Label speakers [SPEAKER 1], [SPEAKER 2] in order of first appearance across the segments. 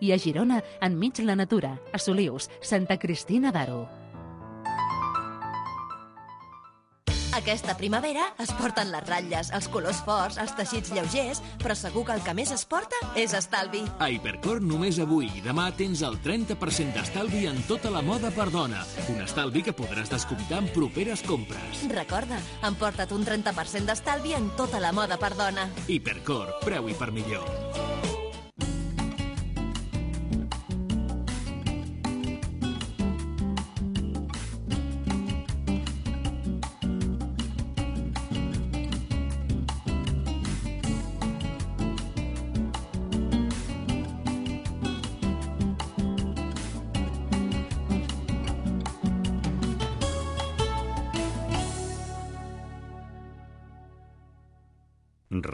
[SPEAKER 1] i a Girona, enmig la natura, a Solius, Santa Cristina d'Aro.
[SPEAKER 2] Aquesta primavera es porten les ratlles, els colors forts, els teixits lleugers, però segur que el que més es porta és estalvi.
[SPEAKER 3] A Hipercor només avui i demà tens el 30% d'estalvi en tota la moda per dona. Un estalvi que podràs descomptar en properes compres.
[SPEAKER 2] Recorda, emporta't un 30% d'estalvi en tota la moda per dona.
[SPEAKER 3] Hipercor, preu i per millor.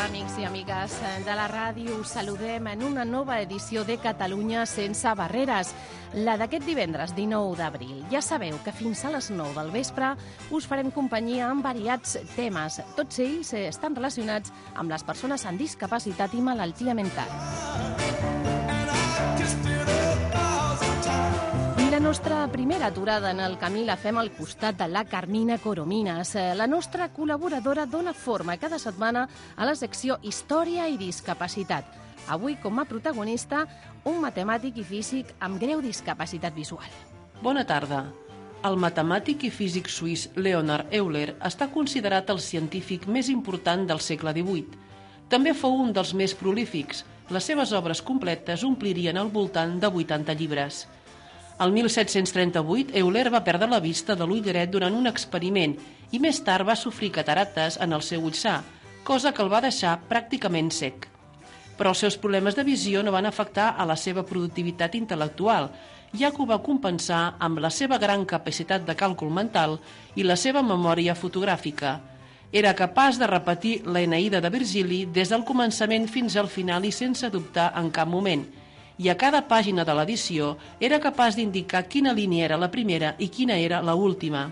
[SPEAKER 4] amics i amigues de la ràdio. Us saludem en una nova edició de Catalunya sense barreres, la d'aquest divendres 19 d'abril. Ja sabeu que fins a les 9 del vespre us farem companyia amb variats temes. Tots ells eh, estan relacionats amb les persones amb discapacitat i malaltia mental. Nostra primera aturada en el camí la fem al costat de la Carmina Coromines. Eh, La nostra col·laboradora dona forma cada setmana a la secció Història i Discapacitat. Avui, com a protagonista, un matemàtic i físic amb greu discapacitat visual.
[SPEAKER 5] Bona tarda. El matemàtic i físic suís Leonard Euler està considerat el científic més important del segle XVIII. També fou un dels més prolífics. Les seves obres completes omplirien al voltant de 80 llibres. El 1738, Euler va perdre la vista de l'ull dret durant un experiment i més tard va sofrir cataractes en el seu ull sa, cosa que el va deixar pràcticament sec. Però els seus problemes de visió no van afectar a la seva productivitat intel·lectual, ja que ho va compensar amb la seva gran capacitat de càlcul mental i la seva memòria fotogràfica. Era capaç de repetir l'Eneïda de Virgili des del començament fins al final i sense dubtar en cap moment, i a cada pàgina de l'edició era capaç d'indicar quina línia era la primera i quina era la última.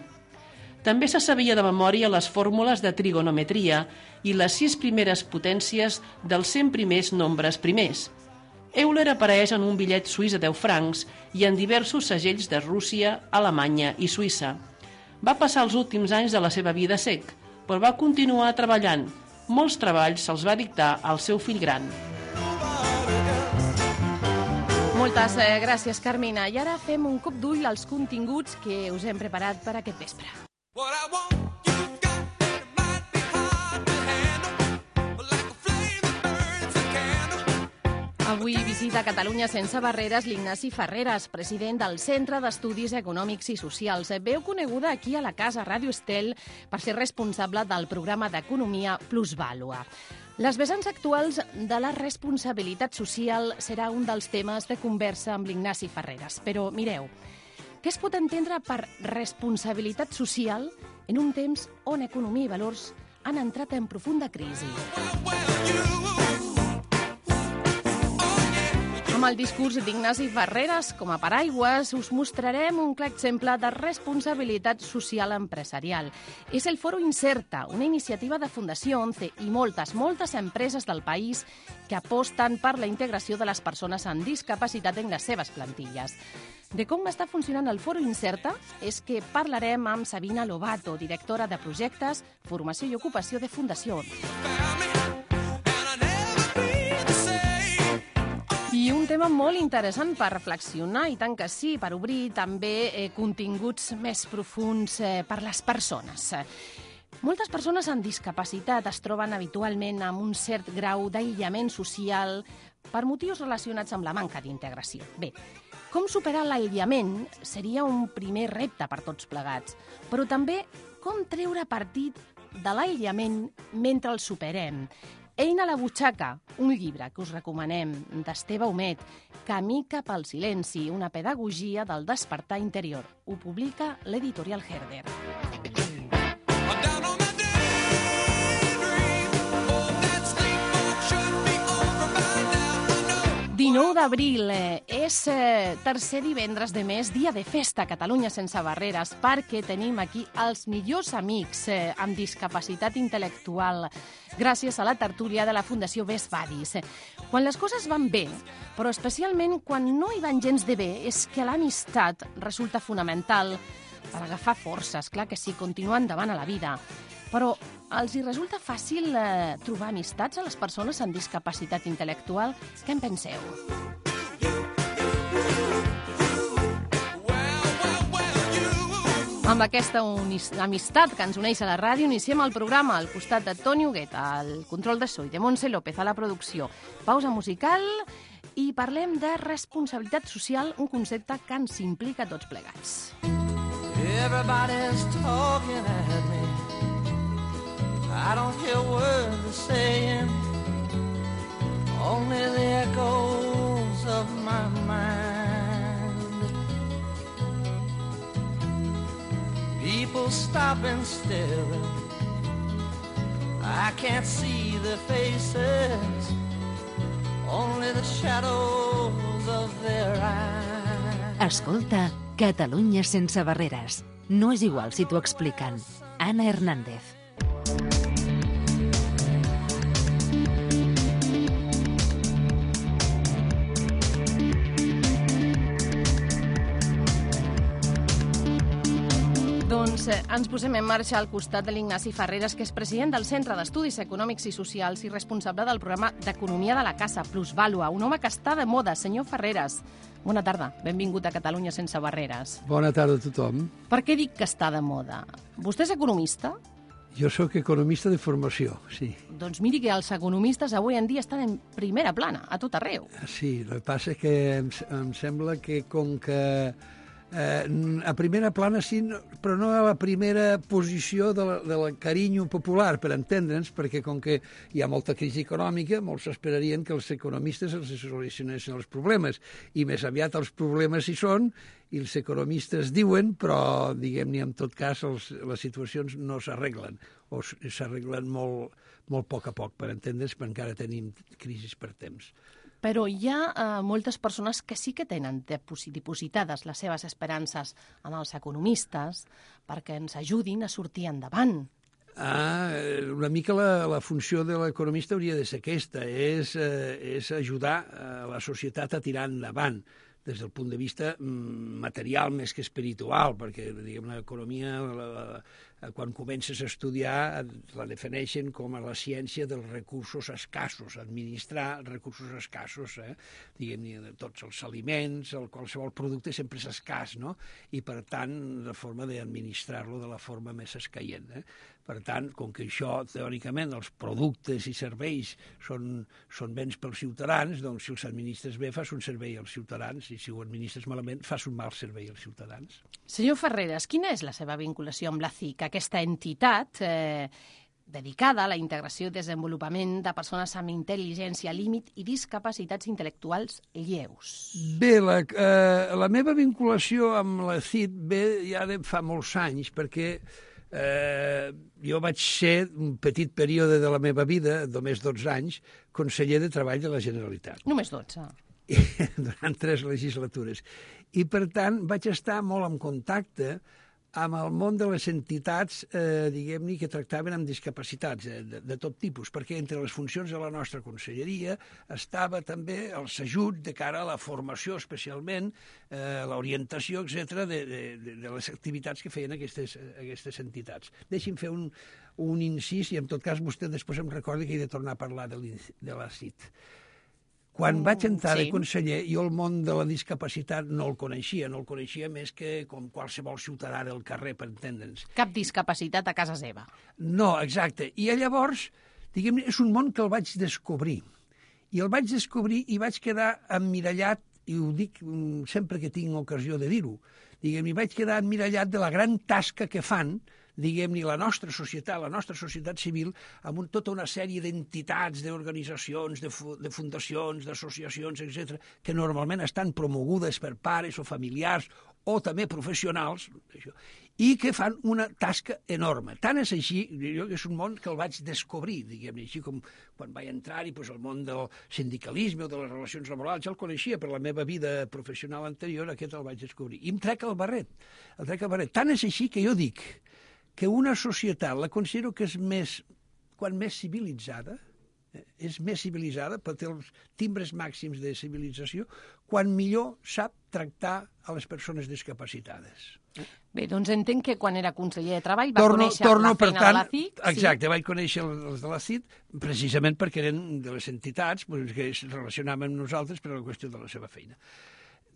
[SPEAKER 5] També se sabia de memòria les fórmules de trigonometria i les sis primeres potències dels 100 primers nombres primers. Euler apareix en un bitllet suís de 10 francs i en diversos segells de Rússia, Alemanya i Suïssa. Va passar els últims anys de la seva vida sec, però va continuar treballant. Molts treballs se'ls va dictar al seu fill gran.
[SPEAKER 4] Moltes eh, gràcies, Carmina. I ara fem un cop d'ull als continguts que us hem preparat per aquest vespre.
[SPEAKER 6] What I want.
[SPEAKER 4] Avui visita Catalunya sense barreres l'Ignasi Ferreres, president del Centre d'Estudis Econòmics i Socials. Veu coneguda aquí a la Casa Ràdio Estel per ser responsable del programa d'Economia Plusvàlua. Les vessants actuals de la responsabilitat social serà un dels temes de conversa amb l'Ignasi Ferreres. Però mireu, què es pot entendre per responsabilitat social en un temps on economia i valors han entrat en profunda crisi? Amb el discurs d'Ignasi Ferreres com a paraigües, us mostrarem un clar exemple de responsabilitat social empresarial. És el Foro Incerta, una iniciativa de Fundació 11 i moltes, moltes empreses del país que aposten per la integració de les persones amb discapacitat en les seves plantilles. De com està funcionant el Foro Incerta és que parlarem amb Sabina Lobato, directora de projectes, formació i ocupació de Fundació 11. Un tema molt interessant per reflexionar, i tant que sí, per obrir també eh, continguts més profuns eh, per les persones. Moltes persones amb discapacitat es troben habitualment amb un cert grau d'aïllament social per motius relacionats amb la manca d'integració. Bé, com superar l'aïllament seria un primer repte per tots plegats, però també com treure partit de l'aïllament mentre el superem. Eina a la butxaca, un llibre que us recomanem, d'Esteve Homet, Camí cap al silenci, una pedagogia del despertar interior. Ho publica l'editorial Herder. 19 d'abril eh, és eh, tercer divendres de mes, dia de festa a Catalunya sense barreres, perquè tenim aquí els millors amics eh, amb discapacitat intel·lectual, gràcies a la tertúlia de la Fundació Best Buddies. Quan les coses van bé, però especialment quan no hi van gens de bé, és que l'amistat resulta fonamental per agafar forces, clar que sí, continuar endavant a la vida. Però els hi resulta fàcil eh, trobar amistats a les persones amb discapacitat intel·lectual? Què en penseu? Amb aquesta amistat que ens uneix a la ràdio, iniciem el programa al costat de Toni Hugueta, al control de so, i de Montse López a la producció. Pausa musical i parlem de responsabilitat social, un concepte que ens implica tots plegats.
[SPEAKER 6] Everybody's talking at me. I don't hear words they're saying, only the echoes of my mind. People stopping still. I can't see their faces, only the shadows of their eyes.
[SPEAKER 1] Escolta Catalunya sense barreres. No és igual si t'ho expliquen. Anna Hernández.
[SPEAKER 4] Doncs eh, ens posem en marxa al costat de l'Ignasi Ferreres, que és president del Centre d'Estudis Econòmics i Socials i responsable del programa d'Economia de la Casa, Plusvalua, un home que està de moda. Senyor Ferreres, bona tarda, benvingut a Catalunya sense barreres.
[SPEAKER 7] Bona tarda a tothom.
[SPEAKER 4] Per què dic que està de moda? Vostè és economista?
[SPEAKER 7] Jo sóc economista de formació, sí.
[SPEAKER 4] Doncs miri que els economistes avui en dia estan en primera plana, a tot arreu.
[SPEAKER 7] Sí, el que passa és que em, em sembla que com que eh, a primera plana sí, però no a la primera posició de la, de la carinyo popular, per entendre'ns, perquè com que hi ha molta crisi econòmica, molts esperarien que els economistes els solucionessin els problemes, i més aviat els problemes hi són, i els economistes diuen, però, diguem-ne, en tot cas, els, les situacions no s'arreglen, o s'arreglen molt, molt a poc a poc, per entendre's, perquè encara tenim crisis per temps.
[SPEAKER 4] Però hi ha eh, moltes persones que sí que tenen dipositades les seves esperances en els economistes perquè ens ajudin a sortir endavant.
[SPEAKER 7] Ah, eh, una mica la, la funció de l'economista hauria de ser aquesta, és, eh, és ajudar a la societat a tirar endavant des del punt de vista mm, material més que espiritual, perquè diguem l'economia, la, quan comences a estudiar, la defineixen com a la ciència dels recursos escassos, administrar recursos escassos, eh? diguem tots els aliments, el, qualsevol producte sempre és escàs, no? I per tant, la forma d'administrar-lo de la forma més escaient. Eh? Per tant, com que això, teòricament, els productes i serveis són, són béns pels ciutadans, doncs si els administres bé fas un servei als ciutadans i si ho administres malament fas un mal servei als ciutadans.
[SPEAKER 4] Senyor Ferreres, quina és la seva vinculació amb la CIC, aquesta entitat eh, dedicada a la integració i desenvolupament de persones amb intel·ligència límit i discapacitats intel·lectuals lleus?
[SPEAKER 7] Bé, la, eh, la meva vinculació amb la CIT ve ja de fa molts anys, perquè eh, jo vaig ser un petit període de la meva vida, només 12 anys, conseller de Treball de la Generalitat.
[SPEAKER 4] Només 12.
[SPEAKER 7] durant tres legislatures. I, per tant, vaig estar molt en contacte amb el món de les entitats, eh, diguem-ne, que tractaven amb discapacitats eh, de, de tot tipus, perquè entre les funcions de la nostra conselleria estava també els ajuts de cara a la formació, especialment, eh, l'orientació, etc de, de, de, les activitats que feien aquestes, aquestes entitats. Deixi'm fer un, un incís i, en tot cas, vostè després em recorda que he de tornar a parlar de, de la CIT. Quan vaig entrar
[SPEAKER 4] sí.
[SPEAKER 7] de conseller, jo el món de la discapacitat no el coneixia, no el coneixia més que com qualsevol ciutadà del carrer, per entendre'ns.
[SPEAKER 4] Cap discapacitat a casa seva.
[SPEAKER 7] No, exacte. I llavors, diguem és un món que el vaig descobrir. I el vaig descobrir i vaig quedar emmirallat, i ho dic mm, sempre que tinc ocasió de dir-ho, diguem-ne, vaig quedar emmirallat de la gran tasca que fan diguem-ne, la nostra societat, la nostra societat civil, amb un, tota una sèrie d'entitats, d'organitzacions, de, de fundacions, d'associacions, etc, que normalment estan promogudes per pares o familiars o també professionals, això, i que fan una tasca enorme. Tant és així, jo és un món que el vaig descobrir, diguem-ne, així com quan vaig entrar-hi doncs, el món del sindicalisme o de les relacions laborals, ja el coneixia per la meva vida professional anterior, aquest el vaig descobrir. I em trec el barret, el trec el barret. Tant és així que jo dic que una societat la considero que és més, quan més civilitzada, eh, és més civilitzada, per té els timbres màxims de civilització, quan millor sap tractar a les persones discapacitades.
[SPEAKER 4] Bé, doncs entenc que quan era conseller de Treball va
[SPEAKER 7] torno,
[SPEAKER 4] conèixer
[SPEAKER 7] torno,
[SPEAKER 4] la
[SPEAKER 7] per
[SPEAKER 4] feina
[SPEAKER 7] tant,
[SPEAKER 4] de la CIC.
[SPEAKER 7] Exacte, vaig conèixer els de la CIT precisament perquè eren de les entitats doncs, que es relacionaven amb nosaltres per a la qüestió de la seva feina.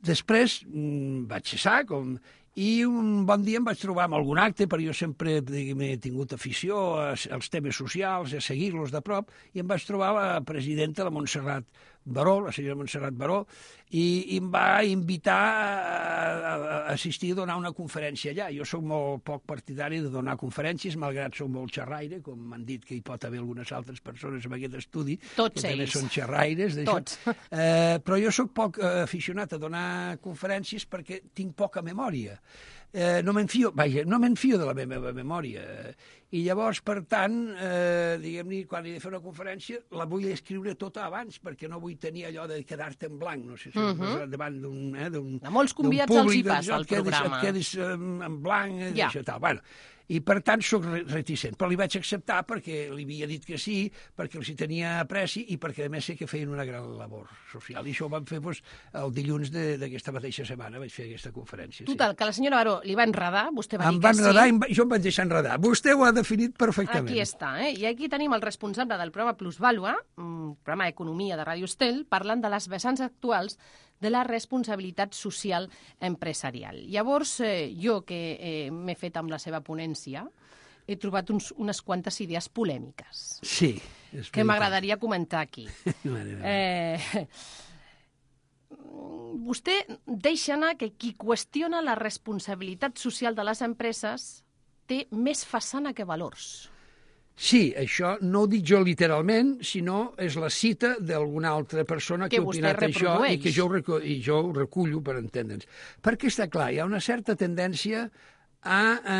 [SPEAKER 7] Després mm, vaig cessar, com, i un bon dia em vaig trobar amb algun acte, però jo sempre he tingut afició als temes socials, a seguir-los de prop, i em vaig trobar la presidenta, la Montserrat Baró, la senyora Montserrat Baró, i, i em va invitar a, a, assistir a donar una conferència allà. Jo sóc molt poc partidari de donar conferències, malgrat sóc molt xerraire, com m'han dit que hi pot haver algunes altres persones en aquest estudi,
[SPEAKER 4] Tots
[SPEAKER 7] que també
[SPEAKER 4] ells.
[SPEAKER 7] són xerraires.
[SPEAKER 4] Tots.
[SPEAKER 7] Eh, però jo sóc poc eh, aficionat a donar conferències perquè tinc poca memòria. Eh, no m'enfio, vaja, no m'enfio de la meva memòria. I llavors, per tant, eh, diguem-ne, quan he de fer una conferència, la vull escriure tota abans, perquè no vull tenir allò de quedar-te en blanc, no sé si uh -huh. davant d'un... Eh, d'un
[SPEAKER 4] A molts convidats els hi
[SPEAKER 7] públic, doncs,
[SPEAKER 4] passa,
[SPEAKER 7] et quedis,
[SPEAKER 4] programa.
[SPEAKER 7] Et quedis en blanc, eh,
[SPEAKER 4] Ja.
[SPEAKER 7] això tal. Bueno, i per tant sóc re- reticent, però li vaig acceptar perquè li havia dit que sí, perquè els hi tenia apreci i perquè a més sé que feien una gran labor social. I això ho vam fer doncs, el dilluns de- d'aquesta mateixa setmana, vaig fer aquesta conferència.
[SPEAKER 4] Total, que la senyora Baró li va enredar, vostè va
[SPEAKER 7] sí. Em
[SPEAKER 4] dir
[SPEAKER 7] va
[SPEAKER 4] que
[SPEAKER 7] enredar
[SPEAKER 4] sí.
[SPEAKER 7] i em va- jo em vaig deixar enredar. Vostè ho ha definit perfectament.
[SPEAKER 4] Aquí està, eh? I aquí tenim el responsable del programa Plusvàlua, un programa d'economia de Ràdio Estel, parlant de les vessants actuals de la responsabilitat social empresarial. Llavors, eh, jo que eh, m'he fet amb la seva ponència, he trobat uns, unes quantes idees polèmiques
[SPEAKER 7] Sí. és
[SPEAKER 4] que m'agradaria comentar aquí. Eh, vostè deixa anar que qui qüestiona la responsabilitat social de les empreses té més façana que valors.
[SPEAKER 7] Sí, això no ho dic jo literalment, sinó és la cita d'alguna altra persona que,
[SPEAKER 4] Que
[SPEAKER 7] ha opinat això i que jo, ho i jo ho recullo per entendre'ns. Perquè està clar, hi ha una certa tendència a, a,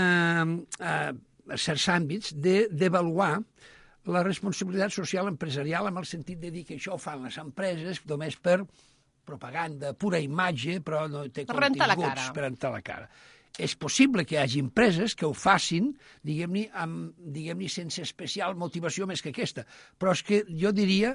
[SPEAKER 7] a, a certs àmbits de- d'avaluar la responsabilitat social empresarial amb el sentit de dir que això ho fan les empreses només per propaganda, pura imatge, però no té
[SPEAKER 4] Per rentar la
[SPEAKER 7] continguts
[SPEAKER 4] cara.
[SPEAKER 7] per rentar la cara. És possible que hi hagi empreses que ho facin, diguem-ne, amb, diguem sense especial motivació més que aquesta. Però és que jo diria,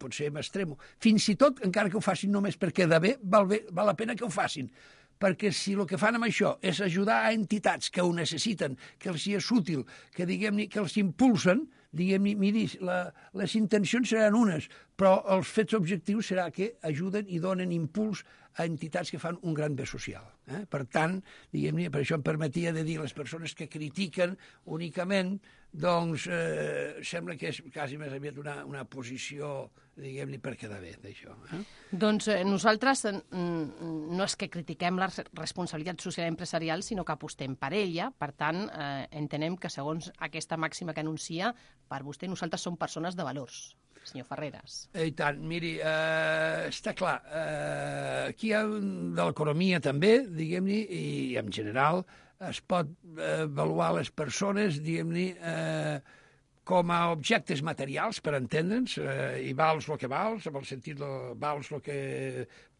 [SPEAKER 7] potser m'estremo, fins i tot, encara que ho facin només per quedar bé, val, bé, val la pena que ho facin perquè si el que fan amb això és ajudar a entitats que ho necessiten, que els hi és útil, que, diguem que els impulsen, diguem-ne, miri, la, les intencions seran unes, però els fets objectius serà que ajuden i donen impuls a entitats que fan un gran bé social. Eh? Per tant, diguem-ne, per això em permetia de dir les persones que critiquen únicament, doncs eh, sembla que és quasi més aviat una, una posició, diguem-ne, per quedar bé d'això. Eh?
[SPEAKER 4] Doncs eh, nosaltres no és que critiquem la res- responsabilitat social empresarial, sinó que apostem per ella. Per tant, eh, entenem que segons aquesta màxima que anuncia, per vostè nosaltres som persones de valors, senyor Ferreres.
[SPEAKER 7] I tant, miri, eh, està clar, eh, aquí hi ha de l'economia també, diguem-ne, i en general es pot eh, avaluar les persones, diguem-ne, eh, com a objectes materials, per entendre'ns, eh, i vals el que vals, amb el sentit de vals el que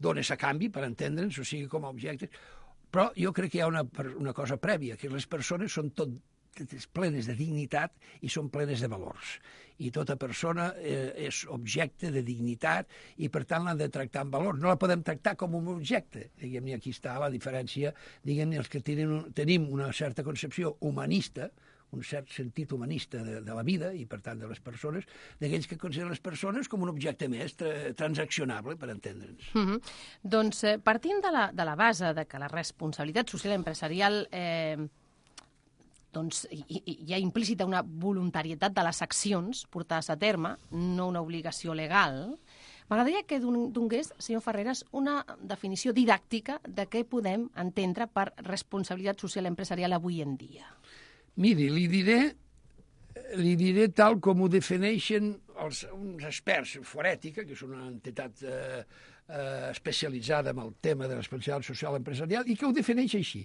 [SPEAKER 7] dones a canvi, per entendre'ns, o sigui, com a objectes. Però jo crec que hi ha una, una cosa prèvia, que les persones són tot plenes de dignitat i són plenes de valors. I tota persona eh, és objecte de dignitat i, per tant, l'han de tractar amb valor. No la podem tractar com un objecte. Diguem-ne, aquí està la diferència, diguem-ne, els que tenen, tenim una certa concepció humanista, un cert sentit humanista de, de la vida i, per tant, de les persones, d'aquells que consideren les persones com un objecte més tra transaccionable, per entendre'ns.
[SPEAKER 4] Mm -hmm. Doncs eh, partint de la, de la base de que la responsabilitat social empresarial eh, doncs, hi, hi- ha implícita una voluntarietat de les accions portades a terme, no una obligació legal, m'agradaria que don- donés, senyor Ferreres, una definició didàctica de què podem entendre per responsabilitat social empresarial avui en dia.
[SPEAKER 7] Miri, li diré, li diré tal com ho defineixen els, uns experts, Forètica, que és una entitat eh, eh, especialitzada en el tema de responsabilitat social empresarial i que ho defineix així.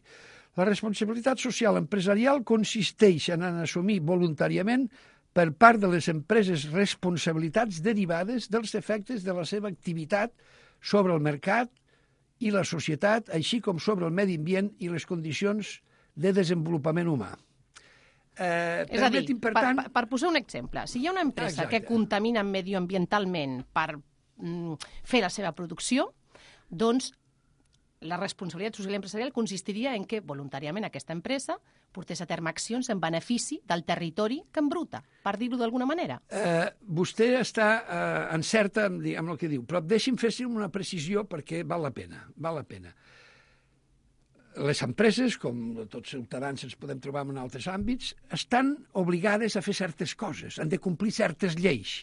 [SPEAKER 7] La responsabilitat social empresarial consisteix en assumir voluntàriament per part de les empreses responsabilitats derivades dels efectes de la seva activitat sobre el mercat i la societat, així com sobre el medi ambient i les condicions de desenvolupament humà. Eh,
[SPEAKER 4] És a dir,
[SPEAKER 7] per, tant,
[SPEAKER 4] per, per posar un exemple, si hi ha una empresa
[SPEAKER 7] Exacte.
[SPEAKER 4] que contamina medioambientalment per mm, fer la seva producció, doncs la responsabilitat social empresarial consistiria en que voluntàriament aquesta empresa portés a terme accions en benefici del territori que embruta, per dir-ho d'alguna manera.
[SPEAKER 7] Eh, vostè està eh, encerta amb, amb el que diu, però deixi'm fer-hi una precisió perquè val la pena, val la pena. Les empreses, com tots ciutadans ens podem trobar en altres àmbits, estan obligades a fer certes coses, han de complir certes lleis,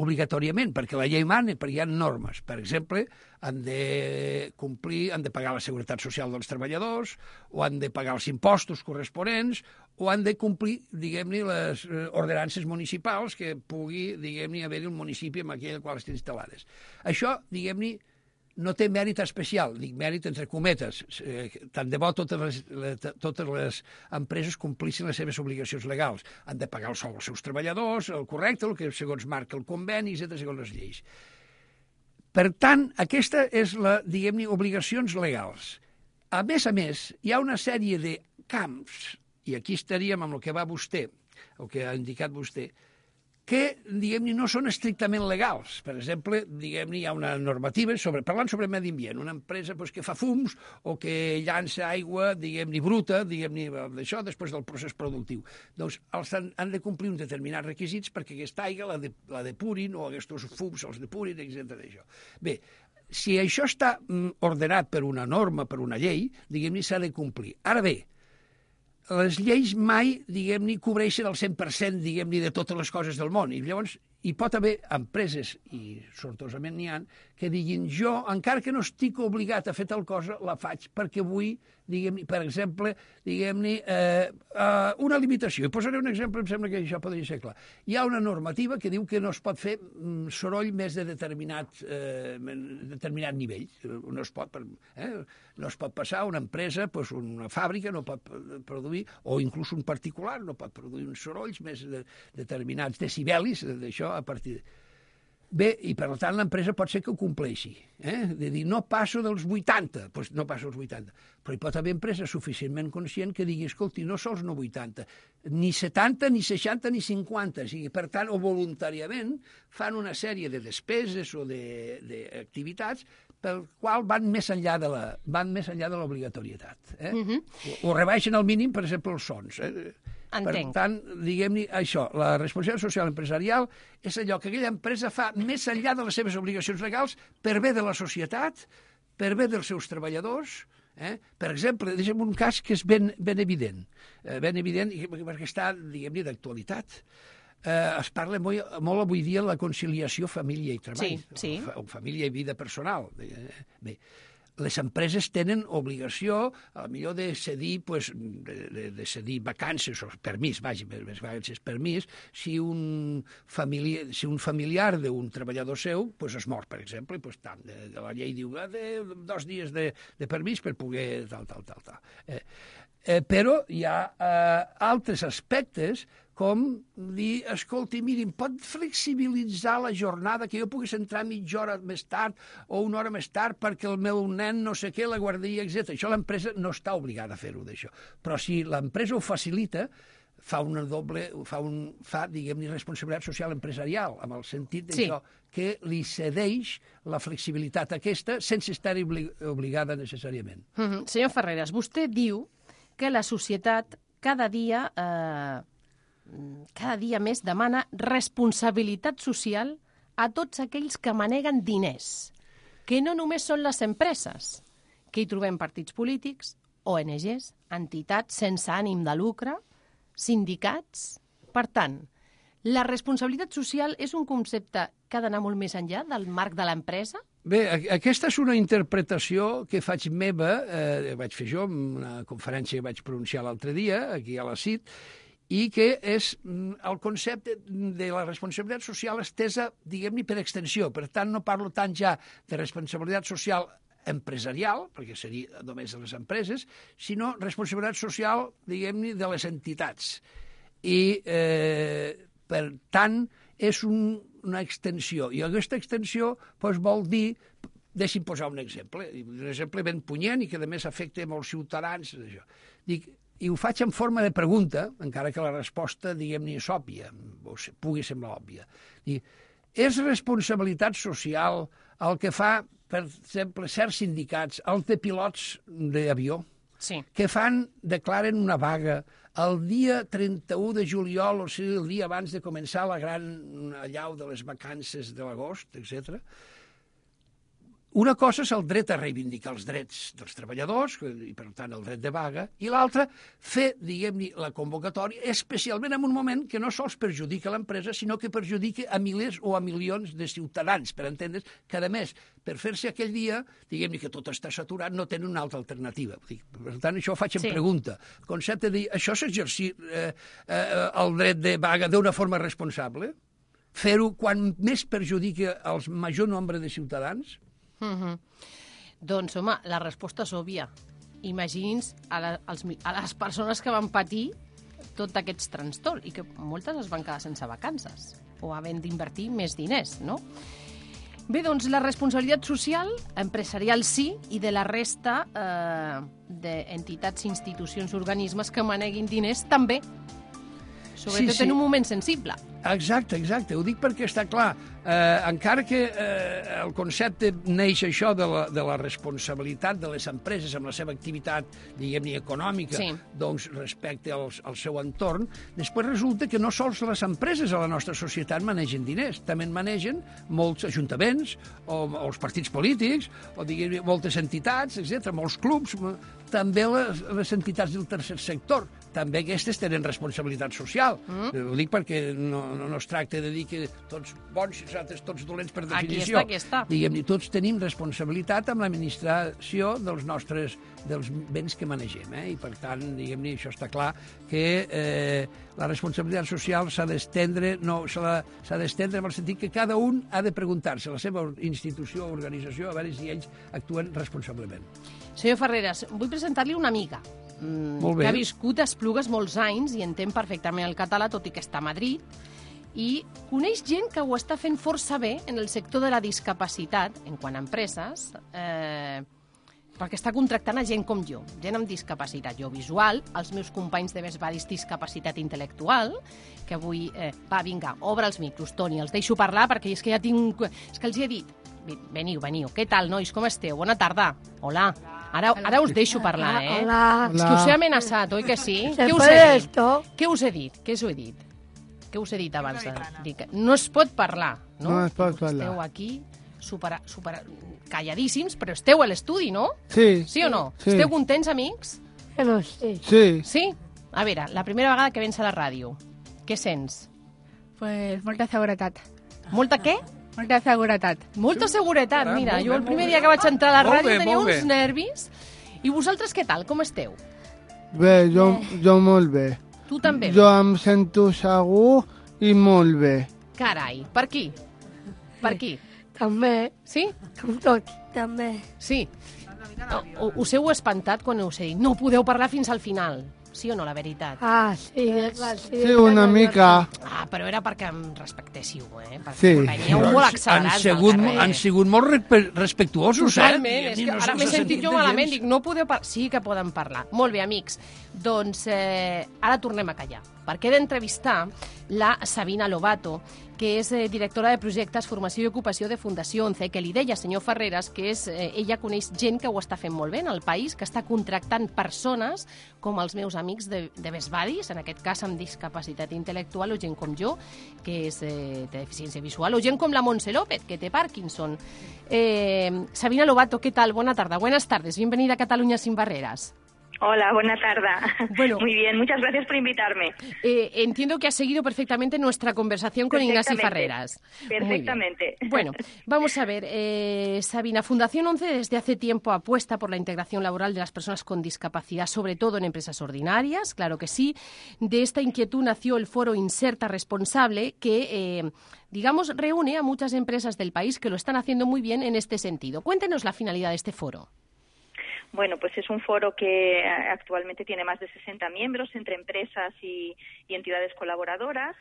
[SPEAKER 7] obligatòriament, perquè la llei mana, perquè hi ha normes. Per exemple, han de complir, han de pagar la seguretat social dels treballadors, o han de pagar els impostos corresponents, o han de complir, diguem-ne, les eh, ordenances municipals que pugui, diguem-ne, haver-hi un municipi amb aquell al qual estan instal·lades. Això, diguem-ne, no té mèrit especial, dic mèrit entre cometes. Eh, tant de bo totes les, les, totes les empreses complissin les seves obligacions legals. Han de pagar el sou als seus treballadors, el correcte, el que segons marca el conveni, etc segons les lleis. Per tant, aquesta és la, diguem-ne, obligacions legals. A més a més, hi ha una sèrie de camps, i aquí estaríem amb el que va vostè, el que ha indicat vostè, que, diguem-ne, no són estrictament legals. Per exemple, diguem-ne, hi ha una normativa sobre, parlant sobre medi ambient, una empresa pues, que fa fums o que llança aigua, diguem-ne, bruta, diguem-ne, d'això, després del procés productiu. Doncs els han, han de complir uns determinats requisits perquè aquesta aigua la, de, la depurin o aquests fums els depurin, etc. d'això. Bé, si això està mm, ordenat per una norma, per una llei, diguem-ne, s'ha de complir. Ara bé, les lleis mai, diguem-ne, cobreixen el 100%, diguem-ne, de totes les coses del món. I llavors hi pot haver empreses, i sortosament n'hi han, que diguin jo, encara que no estic obligat a fer tal cosa, la faig perquè vull, diguem per exemple, diguem-ne, eh, eh, una limitació. I posaré un exemple, em sembla que això podria ser clar. Hi ha una normativa que diu que no es pot fer mm, soroll més de determinat, eh, determinat nivell. No es pot, eh, no es pot passar una empresa, doncs una fàbrica no pot produir, o inclús un particular no pot produir uns sorolls més de, determinats decibelis, d'això a partir de... Bé, i per tant l'empresa pot ser que ho compleixi, eh? de dir no passo dels 80, doncs no passo dels 80. Però hi pot haver empresa suficientment conscient que digui, escolti, no sols no 80, ni 70, ni 60, ni 50, o sigui, per tant, o voluntàriament fan una sèrie de despeses o de- d'activitats pel qual van més enllà de la van més enllà de l'obligatorietat. Eh?
[SPEAKER 4] Mhm.
[SPEAKER 7] o, o rebaixen al mínim, per exemple, els sons. Eh?
[SPEAKER 4] Entenc.
[SPEAKER 7] Per tant, diguem-ne això, la responsabilitat social empresarial és allò que aquella empresa fa més enllà de les seves obligacions legals per bé de la societat, per bé dels seus treballadors, Eh? Per exemple, deixem un cas que és ben, ben evident, eh, ben evident i que- perquè està, diguem-ne, d'actualitat. Eh, es parla molt, molt avui dia de la conciliació família i treball,
[SPEAKER 4] Sí, sí.
[SPEAKER 7] O, fa- o família i vida personal. Eh, Bé, les empreses tenen obligació, a millor de cedir, pues, de, de, de cedir vacances, o permís, vagi, més vacances, permís, si un, famili si un familiar d'un treballador seu pues, es mor, per exemple, pues, tant, de, de la llei diu "Ah, de, dos dies de, de permís per poder tal, tal, tal, tal. Eh, eh, però hi ha eh, altres aspectes com dir, escolti, miri, em pot flexibilitzar la jornada, que jo pugui entrar mitja hora més tard o una hora més tard perquè el meu nen no sé què, la guarderia, etc. Això l'empresa no està obligada a fer-ho, d'això. Però si l'empresa ho facilita, fa una doble, fa, un, fa diguem-ne, responsabilitat social empresarial, amb el sentit
[SPEAKER 4] Sí.
[SPEAKER 7] d'això, que li cedeix la flexibilitat aquesta sense estar obli obligada necessàriament.
[SPEAKER 4] Mm -hmm. Senyor Ferreras, vostè diu que la societat cada dia, eh, cada dia més demana responsabilitat social a tots aquells que maneguen diners, que no només són les empreses, que hi trobem partits polítics, ONGs, entitats sense ànim de lucre, sindicats... Per tant, la responsabilitat social és un concepte que ha d'anar molt més enllà del marc de l'empresa?
[SPEAKER 7] Bé, aquesta és una interpretació que faig meva, eh, vaig fer jo en una conferència que vaig pronunciar l'altre dia, aquí a la CIT, i que és mm, el concepte de la responsabilitat social estesa, diguem-ne, per extensió. Per tant, no parlo tant ja de responsabilitat social empresarial, perquè seria només de les empreses, sinó responsabilitat social, diguem-ne, de les entitats. I, eh, per tant, és un, una extensió. I aquesta extensió doncs, vol dir deixi'm posar un exemple, un exemple ben punyent i que a més afecta molts ciutadans. Dic, i ho faig en forma de pregunta, encara que la resposta, diguem-ne, és òbvia, o pugui semblar òbvia. Dic, és responsabilitat social el que fa, per exemple, certs sindicats, els de pilots d'avió,
[SPEAKER 4] Sí.
[SPEAKER 7] que fan, declaren una vaga el dia 31 de juliol, o sigui, el dia abans de començar la gran allau de les vacances de l'agost, etc. Una cosa és el dret a reivindicar els drets dels treballadors, i per tant el dret de vaga, i l'altra, fer, diguem-ne, la convocatòria, especialment en un moment que no sols perjudica l'empresa, sinó que perjudica a milers o a milions de ciutadans, per entendre's que, a més, per fer-se aquell dia, diguem-ne que tot està saturat, no tenen una altra alternativa. Per tant, això ho faig en
[SPEAKER 4] Sí.
[SPEAKER 7] pregunta. El concepte de dir, això és exercir eh, eh, el dret de vaga d'una forma responsable? Fer-ho quan més perjudica el major nombre de ciutadans?
[SPEAKER 4] Mm -hmm. Doncs, home, la resposta és òbvia. Imagini'ns a, la, als, a les persones que van patir tot aquests trastorn i que moltes es van quedar sense vacances o havent d'invertir més diners, no? Bé, doncs la responsabilitat social, empresarial sí, i de la resta eh, d'entitats, institucions, organismes que maneguin diners també. Sobretot
[SPEAKER 7] Sí, sí.
[SPEAKER 4] en un moment sensible.
[SPEAKER 7] Exacte, exacte. Ho dic perquè està clar. Eh, encara que eh, el concepte neix això de la, de la responsabilitat de les empreses amb la seva activitat, diguem-ne, econòmica,
[SPEAKER 4] Sí.
[SPEAKER 7] doncs respecte als, al seu entorn, després resulta que no sols les empreses a la nostra societat manegen diners, també en manegen molts ajuntaments, o, o els partits polítics, o diguem moltes entitats, etc, molts clubs, també les, les entitats del tercer sector, també aquestes tenen responsabilitat social. Mm. Ho dic perquè no, no, no es tracta de dir que tots bons nosaltres tots dolents per
[SPEAKER 4] Aquí
[SPEAKER 7] definició.
[SPEAKER 4] està, aquí està.
[SPEAKER 7] Diguem-ne, tots tenim responsabilitat amb l'administració dels nostres dels béns que manegem, eh? i per tant, diguem-ne, això està clar, que eh, la responsabilitat social s'ha d'estendre, no, s'ha de- s'ha d'estendre en el sentit que cada un ha de preguntar-se la seva institució o organització a veure si ells actuen responsablement.
[SPEAKER 4] Senyor Ferreras, vull presentar-li una amiga mm,
[SPEAKER 7] Molt bé.
[SPEAKER 4] que ha viscut a Esplugues molts anys i entén perfectament el català, tot i que està a Madrid, i coneix gent que ho està fent força bé en el sector de la discapacitat, en quant a empreses, eh, perquè està contractant a gent com jo, gent amb discapacitat jo visual, els meus companys de Besbadis discapacitat intel·lectual, que avui, eh, va, vinga, obre els micros, Toni, els deixo parlar perquè és que ja tinc... És que els hi he dit, "Vi- veniu, veniu, què tal, nois, com esteu? Bona tarda. Hola. Ara, ara us deixo parlar, eh?
[SPEAKER 8] Hola.
[SPEAKER 4] És que us he amenaçat, oi que sí?
[SPEAKER 8] ¿Se
[SPEAKER 4] Què us he dit?
[SPEAKER 8] esto?
[SPEAKER 4] Què us he dit? Què us he dit? Què us he dit abans? Que No es pot parlar, no?
[SPEAKER 9] No es pot parlar.
[SPEAKER 4] Esteu aquí super, super calladíssims, però esteu a l'estudi, no?
[SPEAKER 9] Sí.
[SPEAKER 4] Sí o no?
[SPEAKER 9] Sí.
[SPEAKER 4] Esteu contents, amics?
[SPEAKER 8] Sí.
[SPEAKER 9] Sí.
[SPEAKER 4] Sí? A veure, la primera vegada que vens a la ràdio, què sents?
[SPEAKER 10] Pues molta seguretat.
[SPEAKER 4] Molta què?
[SPEAKER 10] Molta seguretat.
[SPEAKER 4] Molta seguretat, mira. Jo el primer dia que vaig entrar a la ràdio
[SPEAKER 7] bé,
[SPEAKER 4] tenia uns nervis. I vosaltres què tal? Com esteu?
[SPEAKER 9] Bé, jo, jo molt bé.
[SPEAKER 4] Tu també?
[SPEAKER 9] Jo em sento segur i molt bé.
[SPEAKER 4] Carai, per qui? Per qui?
[SPEAKER 8] També,
[SPEAKER 4] Sí?
[SPEAKER 8] com tots, també.
[SPEAKER 4] Sí. O, us heu espantat quan us he dit no podeu parlar fins al final. Sí o no, la veritat?
[SPEAKER 8] Ah, sí, és clar, sí.
[SPEAKER 9] Sí, una mica.
[SPEAKER 4] Ah, però era perquè em respectéssiu, eh? Perquè
[SPEAKER 9] Sí.
[SPEAKER 4] veníeu molt
[SPEAKER 7] han
[SPEAKER 4] accelerats
[SPEAKER 7] sigut,
[SPEAKER 4] al carrer.
[SPEAKER 7] han sigut molt respe- respectuosos,
[SPEAKER 4] Totalment,
[SPEAKER 7] eh?
[SPEAKER 4] és que
[SPEAKER 7] no
[SPEAKER 4] ara m'he sentit jo malament, dic, no podeu parlar. Sí que poden parlar. Molt bé, amics. Doncs eh, ara tornem a callar, perquè he d'entrevistar la Sabina Lobato, que és eh, directora de projectes, formació i ocupació de Fundació 11, que li deia, senyor Ferreras, que és, eh, ella coneix gent que ho està fent molt bé en el país, que està contractant persones com els meus amics de, de Besbadis, en aquest cas amb discapacitat intel·lectual, o gent com jo, que és eh, de deficiència visual, o gent com la Montse López, que té Parkinson. Eh, Sabina Lobato, ¿qué tal? Buena tarde. Buenas tardes. Bienvenida a Cataluña sin barreras.
[SPEAKER 11] Hola, buena tarde.
[SPEAKER 4] Bueno.
[SPEAKER 11] Muy bien, muchas gracias por invitarme.
[SPEAKER 4] Eh, entiendo que has seguido perfectamente nuestra conversación con Ignacio bien.
[SPEAKER 11] Perfectamente.
[SPEAKER 4] Bueno, vamos a ver, eh, Sabina, Fundación 11 desde hace tiempo apuesta por la integración laboral de las personas con discapacidad, sobre todo en empresas ordinarias, claro que sí. De esta inquietud nació el foro Inserta Responsable, que, eh, digamos, reúne a muchas empresas del país que lo están haciendo muy bien en este sentido. Cuéntenos la finalidad de este foro.
[SPEAKER 11] Bueno, pues es un foro que eh, actualmente tiene más de 60 miembros entre empresas y, y entidades colaboradoras.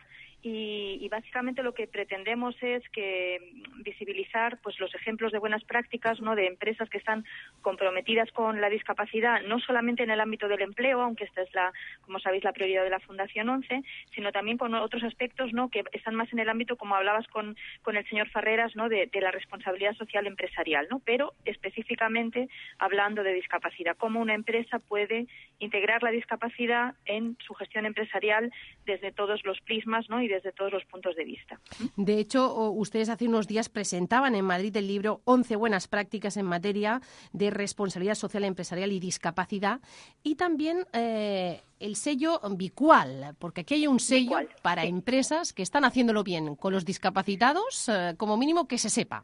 [SPEAKER 11] Y, y básicamente lo que pretendemos es que mm, visibilizar pues los ejemplos de buenas prácticas no de empresas que están comprometidas con la discapacidad no solamente en el ámbito del empleo aunque esta es la como sabéis la prioridad de la Fundación 11 sino también con otros aspectos no que están más en el ámbito como hablabas con, con el señor Farreras no de, de la responsabilidad social empresarial no pero específicamente hablando de discapacidad cómo una empresa puede integrar la discapacidad en su gestión empresarial desde todos los prismas no y desde todos los puntos de vista.
[SPEAKER 4] De hecho, ustedes hace unos días presentaban en Madrid el libro 11 buenas prácticas en materia de responsabilidad social empresarial y discapacidad y también eh, el sello Bicual, porque aquí hay un sello para empresas que están haciéndolo bien con los discapacitados, eh, como mínimo que se sepa.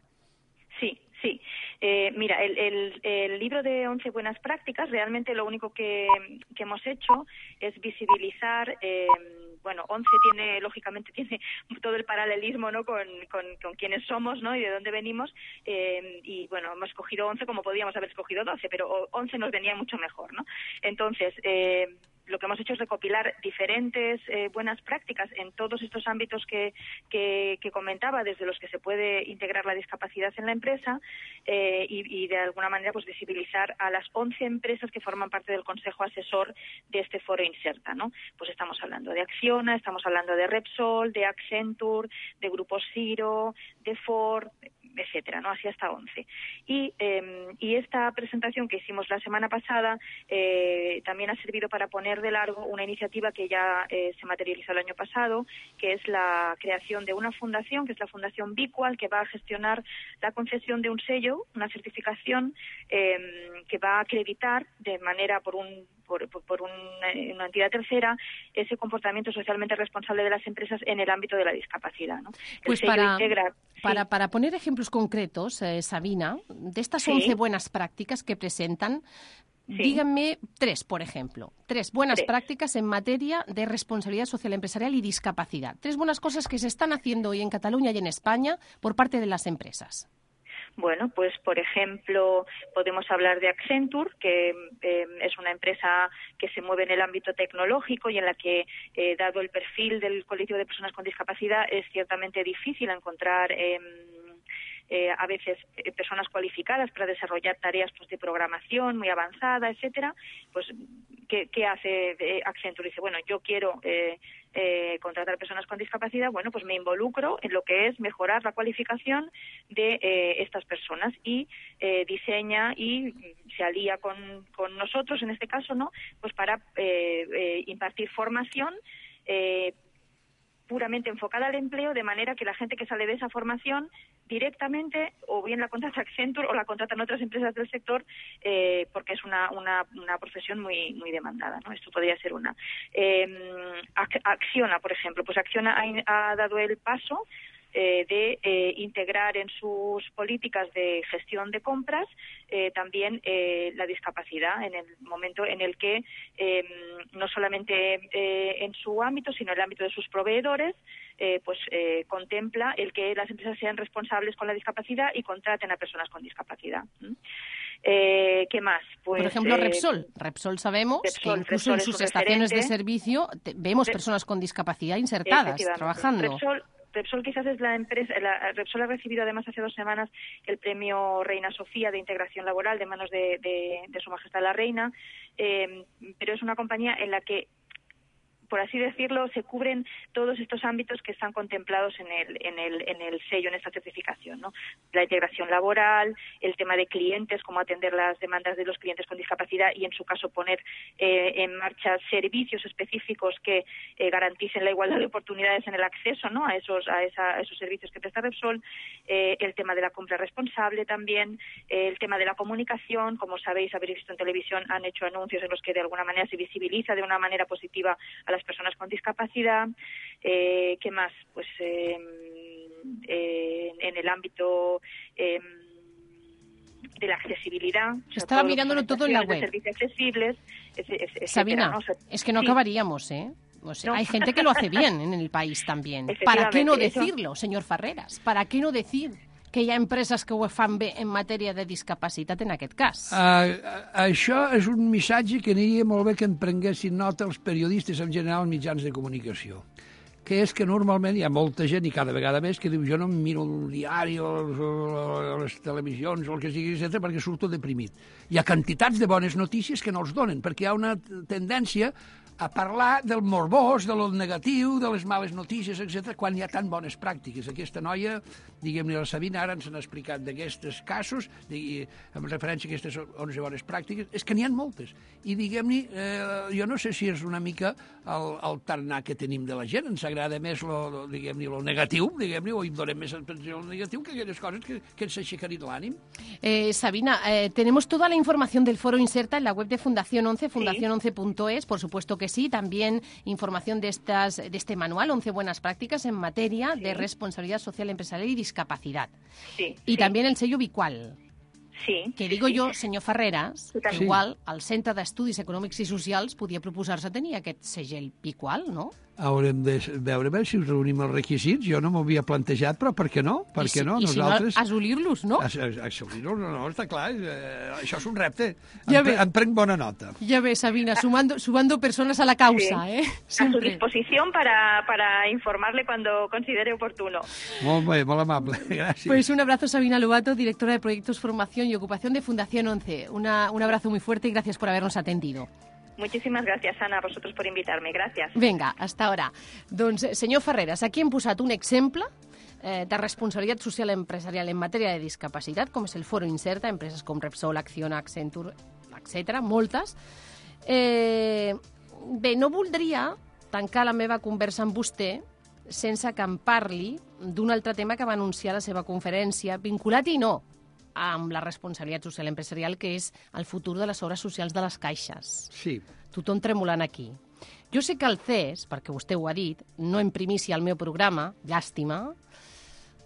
[SPEAKER 11] Sí, sí. Eh, mira, el, el- el libro de 11 buenas prácticas, realmente lo único que, que hemos hecho es visibilizar, eh, bueno, 11 tiene, lógicamente, tiene todo el paralelismo, ¿no?, con, con, quiénes somos, ¿no?, y de dónde venimos, eh, y bueno, hemos escogido 11 como podíamos haber escogido 12, pero o- 11 nos venía mucho mejor, ¿no? Entonces, eh, lo que hemos hecho es recopilar diferentes eh, buenas prácticas en todos estos ámbitos que, comentaba, desde los que se puede integrar la discapacidad en la empresa eh, y, de alguna manera pues visibilizar a las 11 empresas que forman parte del consejo asesor de este foro Inserta, ¿no? Pues estamos hablando de Acciona, estamos hablando de Repsol, de Accenture, de Grupo Siro, de Ford, etcétera, ¿no? Así hasta 11. Y, eh, y esta presentación que hicimos la semana pasada eh, también ha servido para poner de largo una iniciativa que ya eh, se materializó el año pasado, que es la creación de una fundación, que es la Fundación Bicual, que va a gestionar la concesión de un sello, una certificación eh, que va a acreditar de manera por un por, por- por una, una entidad tercera ese comportamiento socialmente responsable de las empresas en el ámbito de la discapacidad. ¿no? El
[SPEAKER 4] Pues
[SPEAKER 11] sello
[SPEAKER 4] para,
[SPEAKER 11] integra-
[SPEAKER 4] para, para poner ejemplos concretos, eh, Sabina, de estas
[SPEAKER 11] Sí.
[SPEAKER 4] 11 buenas prácticas que presentan, díganme tres, por ejemplo. Tres buenas
[SPEAKER 11] Tres.
[SPEAKER 4] prácticas en materia de responsabilidad social empresarial y discapacidad. Tres buenas cosas que se están haciendo hoy en Cataluña y en España por parte de las empresas.
[SPEAKER 11] Bueno, pues por ejemplo, podemos hablar de Accenture, que eh, es una empresa que se mueve en el ámbito tecnológico y en la que, eh, dado el perfil del colectivo de personas con discapacidad, es ciertamente difícil encontrar. em, eh, a veces eh, personas cualificadas para desarrollar tareas pues, de programación muy avanzada, etcétera, pues ¿qué, qué hace eh, Accenture? Dice, bueno, yo quiero eh, contratar personas con discapacidad, bueno, pues me involucro en lo que es mejorar la cualificación de estas personas y diseña y se alía con, con nosotros, en este caso, ¿no? Pues para impartir formación eh, puramente enfocada al empleo, de manera que la gente que sale de esa formación directamente o bien la contrata Accenture o la contratan otras empresas del sector eh, porque es una, una, una profesión muy muy demandada. ¿no? Esto podría ser una. Eh, Ac- Acciona, por ejemplo, pues Acciona ha, ha dado el paso eh, de eh, integrar en sus políticas de gestión de compras eh, también eh, la discapacidad en el momento en el que eh, no solamente eh, en su ámbito sino en el ámbito de sus proveedores eh, pues eh, contempla el que las empresas sean responsables con la discapacidad y contraten a personas con discapacidad. Eh, ¿Qué más? Pues,
[SPEAKER 4] Por ejemplo, Repsol. Repsol sabemos
[SPEAKER 11] Repsol,
[SPEAKER 4] que incluso
[SPEAKER 11] Repsol
[SPEAKER 4] en sus estaciones de servicio te- vemos personas con discapacidad insertadas, trabajando.
[SPEAKER 11] Repsol, Repsol quizás es la empresa, la- Repsol ha recibido además hace dos semanas el premio Reina Sofía de integración laboral de manos de, de- Su Majestad la Reina, eh, pero es una compañía en la que por así decirlo, se cubren todos estos ámbitos que están contemplados en el, en el, en el sello, en esta certificación, ¿no? La integración laboral, el tema de clientes, cómo atender las demandas de los clientes con discapacidad y, en su caso, poner eh, en marcha servicios específicos que eh, garanticen la igualdad de oportunidades en el acceso, ¿no? A esos, a, esos servicios que presta Repsol, eh, el tema de la compra responsable también, eh, el tema de la comunicación, como sabéis, habéis visto en televisión, han hecho anuncios en los que de alguna manera se visibiliza de una manera positiva a las personas con discapacidad. Eh, ¿Qué más? Pues eh, eh, en el ámbito eh, de la accesibilidad. o sea,
[SPEAKER 4] Estaba mirándolo todo en la web.
[SPEAKER 11] servicios accesibles, etcétera,
[SPEAKER 4] Sabina,
[SPEAKER 11] ¿no? O sea,
[SPEAKER 4] es que no
[SPEAKER 11] sí.
[SPEAKER 4] acabaríamos, ¿eh? O sea,
[SPEAKER 11] No.
[SPEAKER 4] Hay gente que lo hace bien en el país también. ¿Para qué no decirlo, señor Ferreras? ¿Para qué no decir que hi ha empreses que ho fan bé en matèria de discapacitat en aquest cas?
[SPEAKER 7] Uh, això és un missatge que aniria molt bé que en prenguessin nota els periodistes en general als mitjans de comunicació que és que normalment hi ha molta gent, i cada vegada més, que diu jo no em miro el diari o les, les televisions o el que sigui, etc perquè surto deprimit. Hi ha quantitats de bones notícies que no els donen, perquè hi ha una tendència a parlar del morbós, de lo negatiu, de les males notícies, etc quan hi ha tan bones pràctiques. Aquesta noia, diguem-ne, la Sabina, ara ens han explicat d'aquests casos, i, amb referència a aquestes 11 bones pràctiques, és que n'hi ha moltes. I, diguem-ne, eh, jo no sé si és una mica el, el tarnà que tenim de la gent, ens agrada més lo, diguem-ne, lo negatiu, diguem-ne, o hi donem més atenció al negatiu que aquelles coses que, que ens aixecarin l'ànim.
[SPEAKER 4] Eh, Sabina, eh, tenemos toda la información del foro inserta en la web de Fundación 11, fundación11.es, por supuesto que sí. También información de, estas, de este manual, 11 buenas prácticas en materia de responsabilidad social empresarial y discapacidad.
[SPEAKER 11] Sí,
[SPEAKER 4] Y
[SPEAKER 11] sí.
[SPEAKER 4] también el sello Bicual.
[SPEAKER 11] Sí.
[SPEAKER 4] Que digo jo, senyor Ferreras, que
[SPEAKER 11] Sí.
[SPEAKER 4] igual el Centre d'Estudis Econòmics i Socials podia proposar-se tenir aquest segell Bicual, no?
[SPEAKER 7] Haurem de veure bé si us reunim els requisits. Jo no m'ho havia plantejat, però per què no? Per
[SPEAKER 4] I
[SPEAKER 7] què
[SPEAKER 4] si,
[SPEAKER 7] no?
[SPEAKER 4] I si no,
[SPEAKER 7] Nosaltres...
[SPEAKER 4] assolir-los, no?
[SPEAKER 7] As- as- Assolir-ho, no, no, està clar, eh, això és un repte.
[SPEAKER 4] Ja
[SPEAKER 7] en,
[SPEAKER 4] ve.
[SPEAKER 7] en prenc bona nota.
[SPEAKER 4] Ya ves, Sabina, sumando, sumando personas a la causa,
[SPEAKER 11] Sí.
[SPEAKER 4] ¿eh?
[SPEAKER 11] A su
[SPEAKER 4] Siempre.
[SPEAKER 11] disposición para, para informarle cuando considere oportuno.
[SPEAKER 7] Molt bé, molt amable, gràcies.
[SPEAKER 4] Pues un abrazo, Sabina Lobato, directora de Proyectos, Formación y Ocupación de Fundación 11. Una, un abrazo muy fuerte y gracias por habernos atendido.
[SPEAKER 11] Muchísimas gracias, Ana, a vosotros por invitarme. Gracias.
[SPEAKER 4] Vinga, hasta ahora. Doncs, eh, senyor Ferreras, aquí hem posat un exemple eh, de responsabilitat social empresarial en matèria de discapacitat, com és el Foro Inserta, empreses com Repsol, Acciona, Accenture, etc, moltes. Eh, bé, no voldria tancar la meva conversa amb vostè sense que em parli d'un altre tema que va anunciar a la seva conferència, vinculat i no amb la responsabilitat social empresarial, que és el futur de les obres socials de les caixes.
[SPEAKER 7] Sí.
[SPEAKER 4] Tothom tremolant aquí. Jo sé que el CES, perquè vostè ho ha dit, no en primícia al meu programa, llàstima,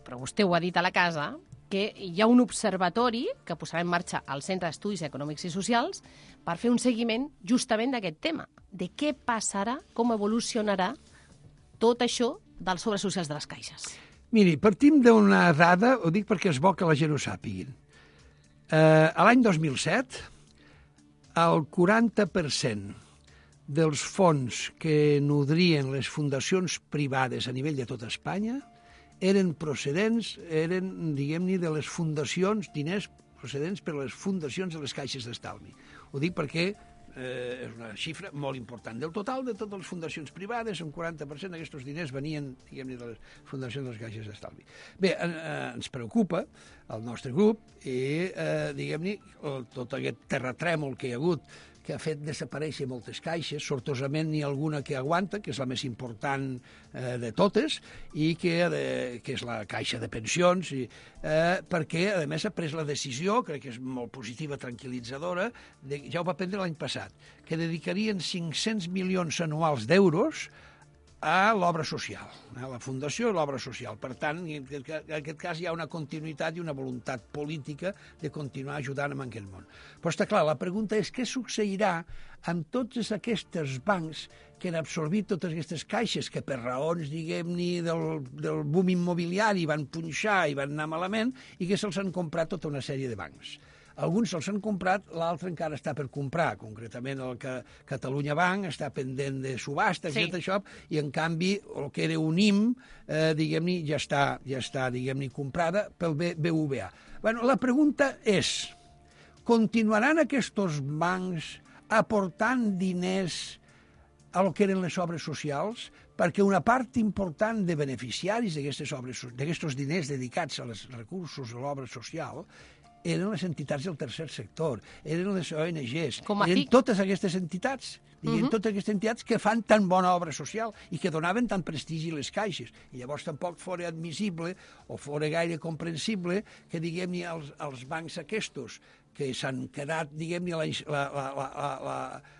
[SPEAKER 4] però vostè ho ha dit a la casa, que hi ha un observatori que posarà en marxa al Centre d'Estudis Econòmics i Socials per fer un seguiment justament d'aquest tema, de què passarà, com evolucionarà tot això dels sobres socials de les caixes.
[SPEAKER 7] Miri, partim d'una dada, ho dic perquè és bo que la gent ho sàpiguin. Eh, a l'any 2007, el 40% dels fons que nodrien les fundacions privades a nivell de tota Espanya eren procedents, eren, diguem-ne, de les fundacions, diners procedents per les fundacions de les caixes d'estalvi. Ho dic perquè eh, és una xifra molt important. Del total de totes les fundacions privades, un 40% d'aquests diners venien, diguem-ne, de les fundacions de les caixes d'estalvi. Bé, eh, ens preocupa el nostre grup i, eh, diguem-ne, tot aquest terratrèmol que hi ha hagut que ha fet desaparèixer moltes caixes, sortosament n'hi ha alguna que aguanta, que és la més important eh, de totes, i que, eh, que és la caixa de pensions, i, eh, perquè, a més, ha pres la decisió, crec que és molt positiva, tranquil·litzadora, de, ja ho va prendre l'any passat, que dedicarien 500 milions anuals d'euros a l'obra social, a la Fundació i l'obra social. Per tant, en aquest cas hi ha una continuïtat i una voluntat política de continuar ajudant en aquest món. Però està clar, la pregunta és què succeirà amb tots aquests bancs que han absorbit totes aquestes caixes que per raons, diguem-ne, del, del boom immobiliari van punxar i van anar malament i que se'ls han comprat tota una sèrie de bancs. Alguns se'ls han comprat, l'altre encara està per comprar, concretament el que Catalunya Banc està pendent de subhasta,
[SPEAKER 4] Sí.
[SPEAKER 7] sí. això, i en canvi el que era un IM, eh, diguem-ne, ja està, ja està diguem-ne, comprada pel B- BVA. Bueno, la pregunta és, continuaran aquests bancs aportant diners a lo que eren les obres socials, perquè una part important de beneficiaris d'aquestes obres, d'aquests diners dedicats als recursos de l'obra social eren les entitats del tercer sector, eren les ONGs,
[SPEAKER 4] Com
[SPEAKER 7] eren totes aquestes entitats, diguem,
[SPEAKER 4] Mhm.
[SPEAKER 7] totes aquestes entitats que fan tan bona obra social i que donaven tant prestigi a les caixes. I llavors tampoc fora admissible o fora gaire comprensible que, diguem-ne, els, els bancs aquestos que s'han quedat, diguem-ne, la, la, la, la, la,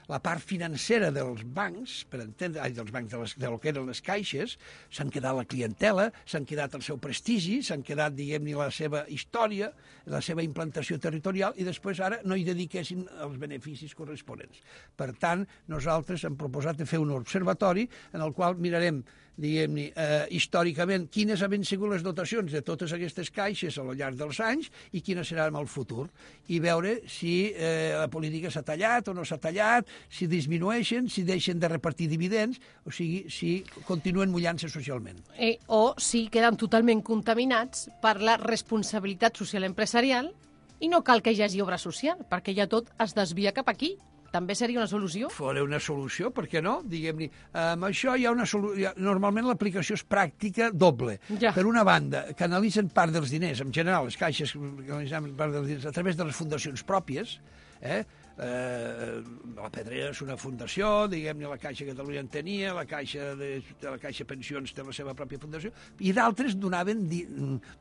[SPEAKER 7] la part financera dels bancs, per entendre, ai, dels bancs de, les, de lo que eren les caixes, s'han quedat la clientela, s'han quedat el seu prestigi, s'han quedat, diguem-ne, la seva història, la seva implantació territorial, i després ara no hi dediquessin els beneficis corresponents. Per tant, nosaltres hem proposat de fer un observatori en el qual mirarem diguem-ne, eh, històricament, quines han sigut les dotacions de totes aquestes caixes al llarg dels anys i quines seran el futur. I veure si eh, la política s'ha tallat o no s'ha tallat, si disminueixen, si deixen de repartir dividends, o sigui, si continuen mullant-se socialment.
[SPEAKER 4] Eh, o si queden totalment contaminats per la responsabilitat social empresarial i no cal que hi hagi obra social, perquè ja tot es desvia cap aquí. També seria una solució?
[SPEAKER 7] Fora una solució, per què no? Diguem-ne, amb això hi ha una solució... Normalment l'aplicació és pràctica doble.
[SPEAKER 4] Ja.
[SPEAKER 7] Per una banda, canalitzen part dels diners, en general, les caixes canalitzen part dels diners a través de les fundacions pròpies, eh? Eh, la Pedrera és una fundació, diguem-ne la Caixa Catalunya en tenia, la Caixa, de, la Caixa Pensions té la seva pròpia fundació, i d'altres donaven,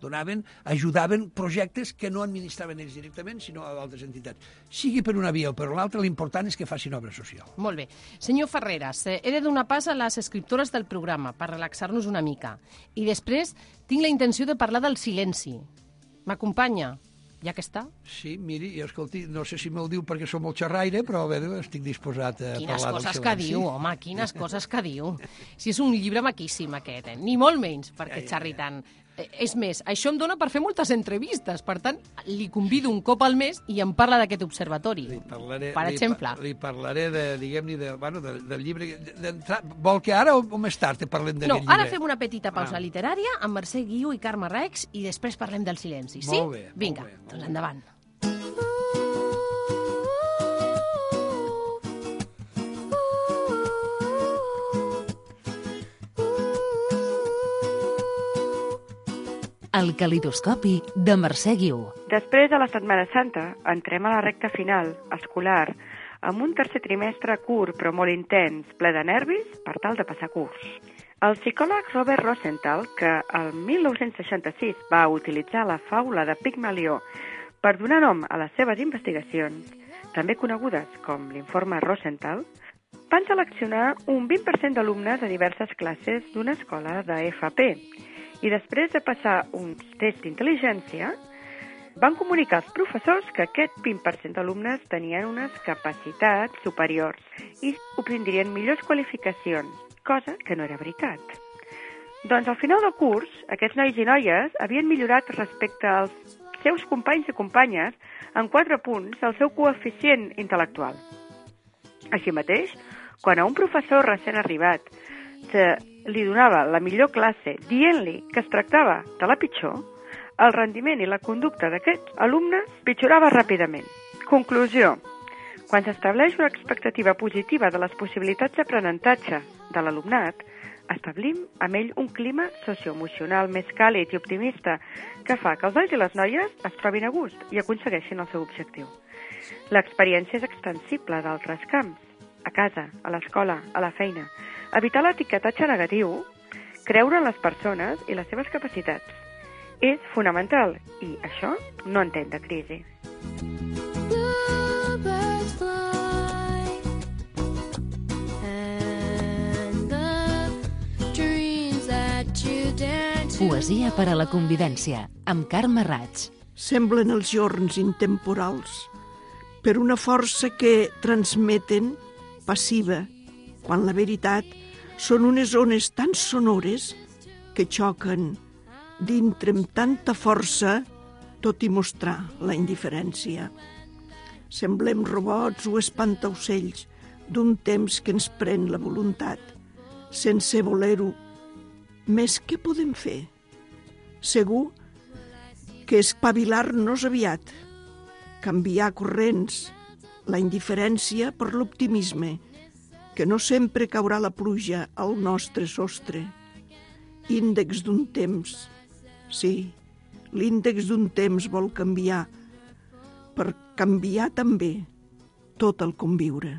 [SPEAKER 7] donaven, ajudaven projectes que no administraven ells directament, sinó a d'altres entitats. Sigui per una via o per l'altra, l'important és que facin obra social.
[SPEAKER 4] Molt bé. Senyor Ferreras, eh, he de donar pas a les escriptores del programa per relaxar-nos una mica. I després tinc la intenció de parlar del silenci. M'acompanya? Ja que està?
[SPEAKER 7] Sí, miri, jo, escolti, no sé si me'l diu perquè som molt xerraire, però bé, estic disposat a
[SPEAKER 4] Quines
[SPEAKER 7] parlar
[SPEAKER 4] coses
[SPEAKER 7] del
[SPEAKER 4] que
[SPEAKER 7] silenci.
[SPEAKER 4] diu, home, quines coses que diu. Si és un llibre maquíssim aquest, eh? ni molt menys perquè xerri tant. Eh, És més, això em dona per fer moltes entrevistes, per tant, li convido un cop al mes i em parla d'aquest observatori.
[SPEAKER 7] Parlaré,
[SPEAKER 4] Per
[SPEAKER 7] li,
[SPEAKER 4] exemple.
[SPEAKER 7] pa- Li parlaré, de, diguem-ne, de, bueno, de, del llibre... d'entrar- Vol que ara o, o més tard parlem d'aquest
[SPEAKER 4] No,
[SPEAKER 7] llibre?
[SPEAKER 4] ara fem una petita pausa
[SPEAKER 7] Ah.
[SPEAKER 4] literària amb Mercè Guiu i Carme Rex i després parlem del silenci, sí?
[SPEAKER 7] Molt bé, molt
[SPEAKER 4] Vinga,
[SPEAKER 7] bé, molt
[SPEAKER 4] doncs endavant.
[SPEAKER 1] El calidoscopi de Mercè Guiu.
[SPEAKER 12] Després de la Setmana Santa, entrem a la recta final, escolar, amb un tercer trimestre curt però molt intens, ple de nervis, per tal de passar curs. El psicòleg Robert Rosenthal, que el 1966 va utilitzar la faula de Pigmalió per donar nom a les seves investigacions, també conegudes com l'informe Rosenthal, van seleccionar un 20% d'alumnes a diverses classes d'una escola de FP i després de passar un test d'intel·ligència, van comunicar als professors que aquest 20% d'alumnes tenien unes capacitats superiors i obtindrien millors qualificacions, cosa que no era veritat. Doncs al final del curs, aquests nois i noies havien millorat respecte als seus companys i companyes en 4 punts el seu coeficient intel·lectual. Així mateix, quan a un professor recent arribat se li donava la millor classe dient-li que es tractava de la pitjor, el rendiment i la conducta d'aquests alumnes pitjorava ràpidament. Conclusió. Quan s'estableix una expectativa positiva de les possibilitats d'aprenentatge de l'alumnat, establim amb ell un clima socioemocional més càlid i optimista que fa que els nois i les noies es trobin a gust i aconsegueixin el seu objectiu. L'experiència és extensible d'altres camps, a casa, a l'escola, a la feina. Evitar l'etiquetatge negatiu, creure en les persones i les seves capacitats. És fonamental i això no entén de crisi.
[SPEAKER 1] Poesia per a la convivència, amb Carme Raig.
[SPEAKER 13] Semblen els jorns intemporals per una força que transmeten passiva, quan la veritat són unes ones tan sonores que xoquen dintre amb tanta força tot i mostrar la indiferència. Semblem robots o espantaocells d'un temps que ens pren la voluntat. Sense voler-ho, més què podem fer? Segur que espavilar-nos aviat, canviar corrents, la indiferència per l'optimisme, que no sempre caurà la pluja al nostre sostre. Índex d'un temps. Sí, l'índex d'un temps vol canviar per canviar també tot el conviure.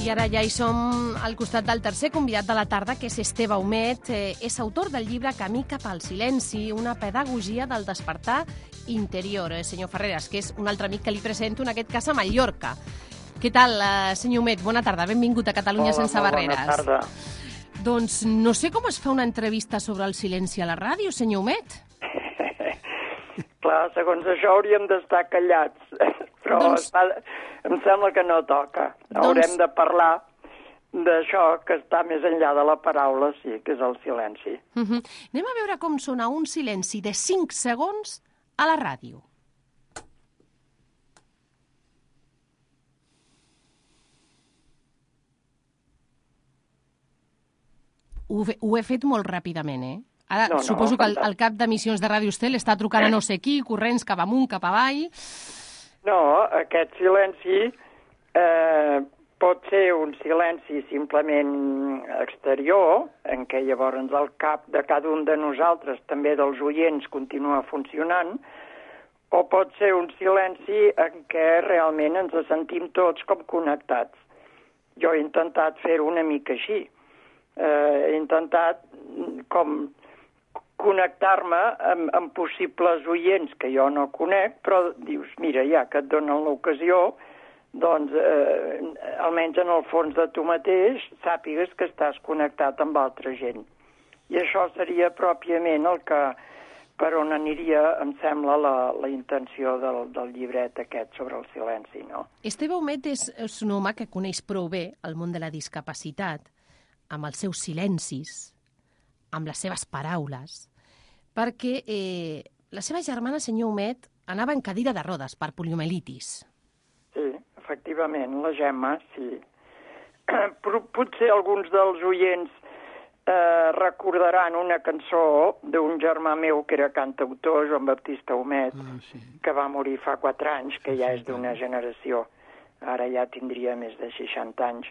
[SPEAKER 4] I ara ja hi som al costat del tercer convidat de la tarda, que és Esteve Humet. Eh, és autor del llibre Camí cap al silenci, una pedagogia del despertar interior. Eh, senyor Ferreras, que és un altre amic que li presento, en aquest cas a Mallorca. Què tal, eh, senyor Humet? Bona tarda, benvingut a Catalunya
[SPEAKER 14] Hola,
[SPEAKER 4] sense barreres.
[SPEAKER 14] Bona tarda.
[SPEAKER 4] Doncs no sé com es fa una entrevista sobre el silenci a la ràdio, senyor Humet.
[SPEAKER 14] Clar, segons això hauríem d'estar callats, però
[SPEAKER 4] Doncs-
[SPEAKER 14] està, em sembla que no toca. Haurem de parlar d'això que està més enllà de la paraula, sí, que és el silenci.
[SPEAKER 4] Uh -huh. Anem a veure com sona un silenci de 5 segons a la ràdio. Ho, ho he fet molt ràpidament, eh? Ara
[SPEAKER 14] No, no,
[SPEAKER 4] suposo que el, el cap d'emissions de Ràdio Estel està trucant a no sé qui, corrents cap amunt, cap avall...
[SPEAKER 14] No, aquest silenci eh, pot ser un silenci simplement exterior, en què llavors el cap de cada un de nosaltres, també dels oients, continua funcionant, o pot ser un silenci en què realment ens sentim tots com connectats. Jo he intentat fer-ho una mica així. Eh, he intentat com connectar-me amb, amb possibles oients que jo no conec, però dius, mira, ja que et donen l'ocasió, doncs, eh, almenys en el fons de tu mateix, sàpigues que estàs connectat amb altra gent. I això seria pròpiament el que, per on aniria, em sembla, la, la intenció del, del llibret aquest sobre el silenci, no?
[SPEAKER 4] Esteve Humet és, és un home que coneix prou bé el món de la discapacitat, amb els seus silencis, amb les seves paraules, perquè eh, la seva germana, senyor Humet, anava en cadira de rodes per poliomielitis.
[SPEAKER 14] Sí, efectivament, la Gemma, sí. Però potser alguns dels oients eh, recordaran una cançó d'un germà meu que era cantautor, Joan Baptista Homet,
[SPEAKER 7] Ah, sí.
[SPEAKER 14] que va morir fa 4 anys, que ja és d'una generació. Ara ja tindria més de 60 anys.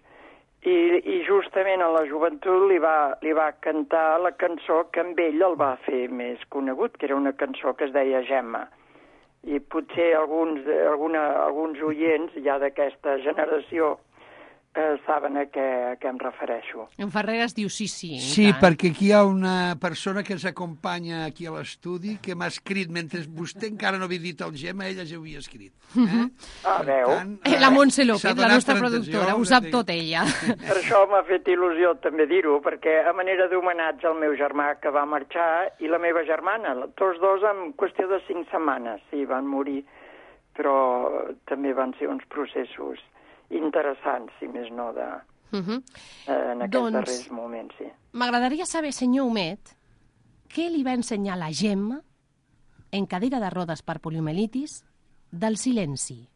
[SPEAKER 14] I, i justament a la joventut li va, li va cantar la cançó que amb ell el va fer més conegut, que era una cançó que es deia Gemma. I potser alguns, alguna, alguns oients ja d'aquesta generació eh, saben a què, a què em refereixo.
[SPEAKER 4] En Ferreras diu sí, sí.
[SPEAKER 7] Sí,
[SPEAKER 4] tant.
[SPEAKER 7] perquè aquí hi ha una persona que ens acompanya aquí a l'estudi que m'ha escrit, mentre vostè encara no havia dit el Gemma, ella ja ho havia escrit. Eh?
[SPEAKER 14] Ah, veu?
[SPEAKER 4] Eh, La Montse
[SPEAKER 7] s'ha
[SPEAKER 4] López, la nostra
[SPEAKER 7] per
[SPEAKER 4] productora, ho sap tot ella.
[SPEAKER 14] Per això m'ha fet il·lusió també dir-ho, perquè a manera d'homenatge al meu germà que va marxar i la meva germana, tots dos en qüestió de cinc setmanes, sí, van morir, però també van ser uns processos interessants, si més no, de,
[SPEAKER 4] Uh -huh.
[SPEAKER 14] eh, en aquests
[SPEAKER 4] Doncs-
[SPEAKER 14] darrers moments, sí.
[SPEAKER 4] M'agradaria saber, senyor Humet, què li va ensenyar la Gemma en cadira de rodes per poliomielitis del silenci.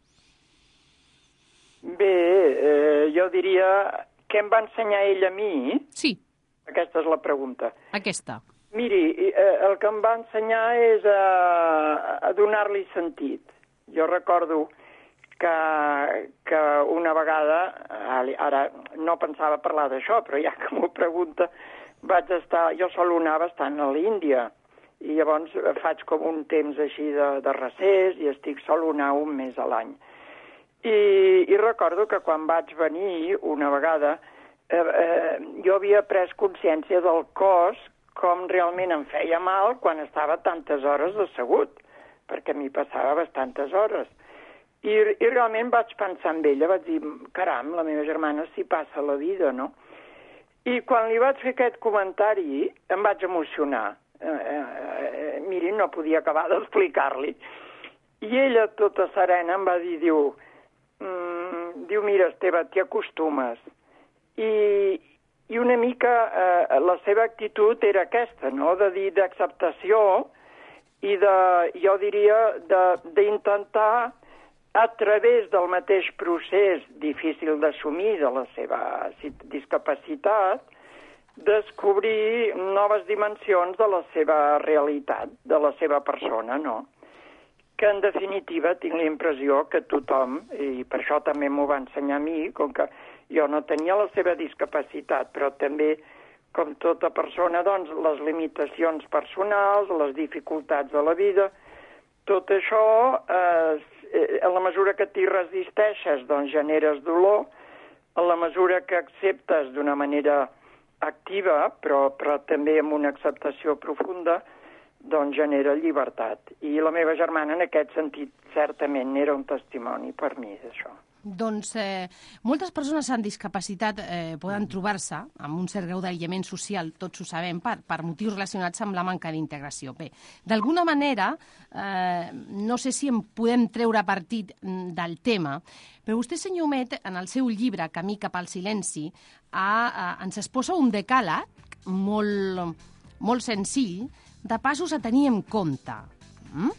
[SPEAKER 14] Bé, eh, jo diria què em va ensenyar ell a mi?
[SPEAKER 4] Sí.
[SPEAKER 14] Aquesta és la pregunta.
[SPEAKER 4] Aquesta.
[SPEAKER 14] Miri, eh, el que em va ensenyar és a, a donar-li sentit. Jo recordo que, que una vegada, ara- ara no pensava parlar d'això, però ja que m'ho pregunta, vaig estar, jo solo anar bastant a l'Índia, i llavors faig com un temps així de, de recés i estic sol anar un mes a l'any. I, I recordo que quan vaig venir una vegada, eh, eh, jo havia pres consciència del cos com realment em feia mal quan estava tantes hores assegut, perquè m'hi passava bastantes hores. I, I realment vaig pensar en ella, vaig dir, caram, la meva germana s'hi passa la vida, no? I quan li vaig fer aquest comentari em vaig emocionar. Eh, eh, eh, miri, no podia acabar d'explicar-li. I ella, tota serena, em va dir, diu, mm, diu, mira, Esteve, t'hi acostumes. I, i una mica eh, la seva actitud era aquesta, no?, de dir d'acceptació i de, jo diria, d'intentar a través del mateix procés difícil d'assumir de la seva discapacitat, descobrir noves dimensions de la seva realitat, de la seva persona, no? Que en definitiva tinc la impressió que tothom, i per això també m'ho va ensenyar a mi, com que jo no tenia la seva discapacitat, però també, com tota persona, doncs, les limitacions personals, les dificultats de la vida, tot això, eh, eh, en la mesura que t'hi resisteixes, doncs generes dolor, en la mesura que acceptes d'una manera activa, però, però també amb una acceptació profunda, doncs genera llibertat. I la meva germana, en aquest sentit, certament era un testimoni per mi d'això.
[SPEAKER 4] Doncs eh, moltes persones amb discapacitat eh, poden trobar-se amb un cert grau d'aïllament social, tots ho sabem, per, per motius relacionats amb la manca d'integració. Bé, d'alguna manera, eh, no sé si en podem treure partit mm, del tema, però vostè, senyor Met, en el seu llibre Camí cap al silenci, ha, ha, ens exposa un decàleg molt, molt senzill de passos a tenir en compte. Mm?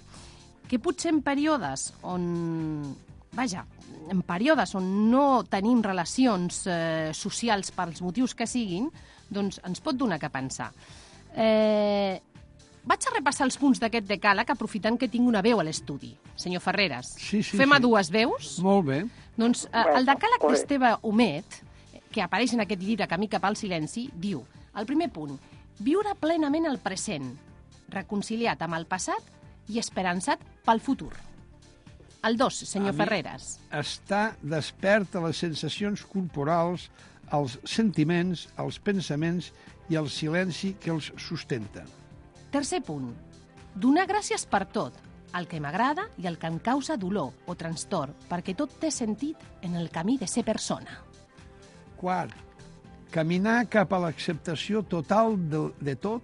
[SPEAKER 4] que potser en períodes on, vaja, en períodes on no tenim relacions eh, socials pels motius que siguin, doncs ens pot donar que pensar. Eh, vaig a repassar els punts d'aquest decàleg aprofitant que tinc una veu a l'estudi. Senyor Ferreres,
[SPEAKER 7] Sí, sí,
[SPEAKER 4] fem a
[SPEAKER 7] sí.
[SPEAKER 4] dues veus?
[SPEAKER 7] Molt bé.
[SPEAKER 4] Doncs eh, el decàleg d'Esteve Homet, que apareix en aquest llibre Camí cap al silenci, diu, el primer punt, viure plenament el present, reconciliat amb el passat i esperançat pel futur. El dos, senyor
[SPEAKER 7] A mi-
[SPEAKER 4] Ferreres.
[SPEAKER 7] Estar despert a les sensacions corporals, als sentiments, als pensaments i al silenci que els sustenta.
[SPEAKER 4] Tercer punt, donar gràcies per tot, el que m'agrada i el que em causa dolor o trastorn, perquè tot té sentit en el camí de ser persona.
[SPEAKER 7] Quart, caminar cap a l'acceptació total de, de tot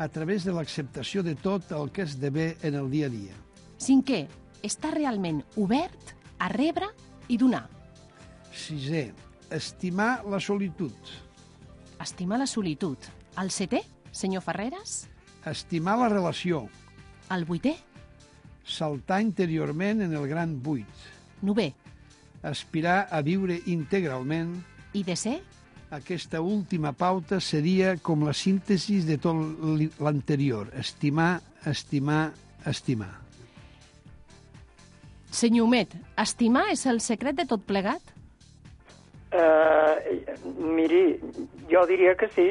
[SPEAKER 7] a través de l'acceptació de tot el que esdevé en el dia a dia.
[SPEAKER 4] Cinquè, estar realment obert a rebre i donar.
[SPEAKER 7] Sisè, estimar la solitud.
[SPEAKER 4] Estimar la solitud. El setè, senyor Ferreres?
[SPEAKER 7] Estimar la relació.
[SPEAKER 4] El vuitè?
[SPEAKER 7] Saltar interiorment en el gran buit.
[SPEAKER 4] Nové.
[SPEAKER 7] Aspirar a viure integralment.
[SPEAKER 4] I desè?
[SPEAKER 7] Aquesta última pauta seria com la síntesi de tot l'anterior. Estimar, estimar, estimar.
[SPEAKER 4] Senyor Humet, estimar és el secret de tot plegat?
[SPEAKER 14] Eh, miri, jo diria que sí,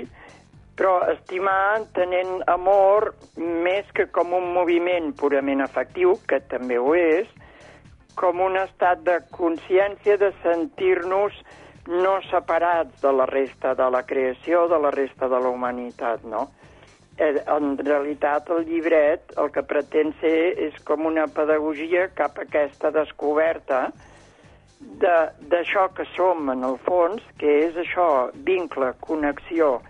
[SPEAKER 14] però estimar tenint amor més que com un moviment purament afectiu, que també ho és, com un estat de consciència de sentir-nos no separats de la resta de la creació, de la resta de la humanitat, no? Eh, En realitat, el llibret el que pretén ser és com una pedagogia cap a aquesta descoberta de- d'això que som en el fons, que és això, vincle, connexió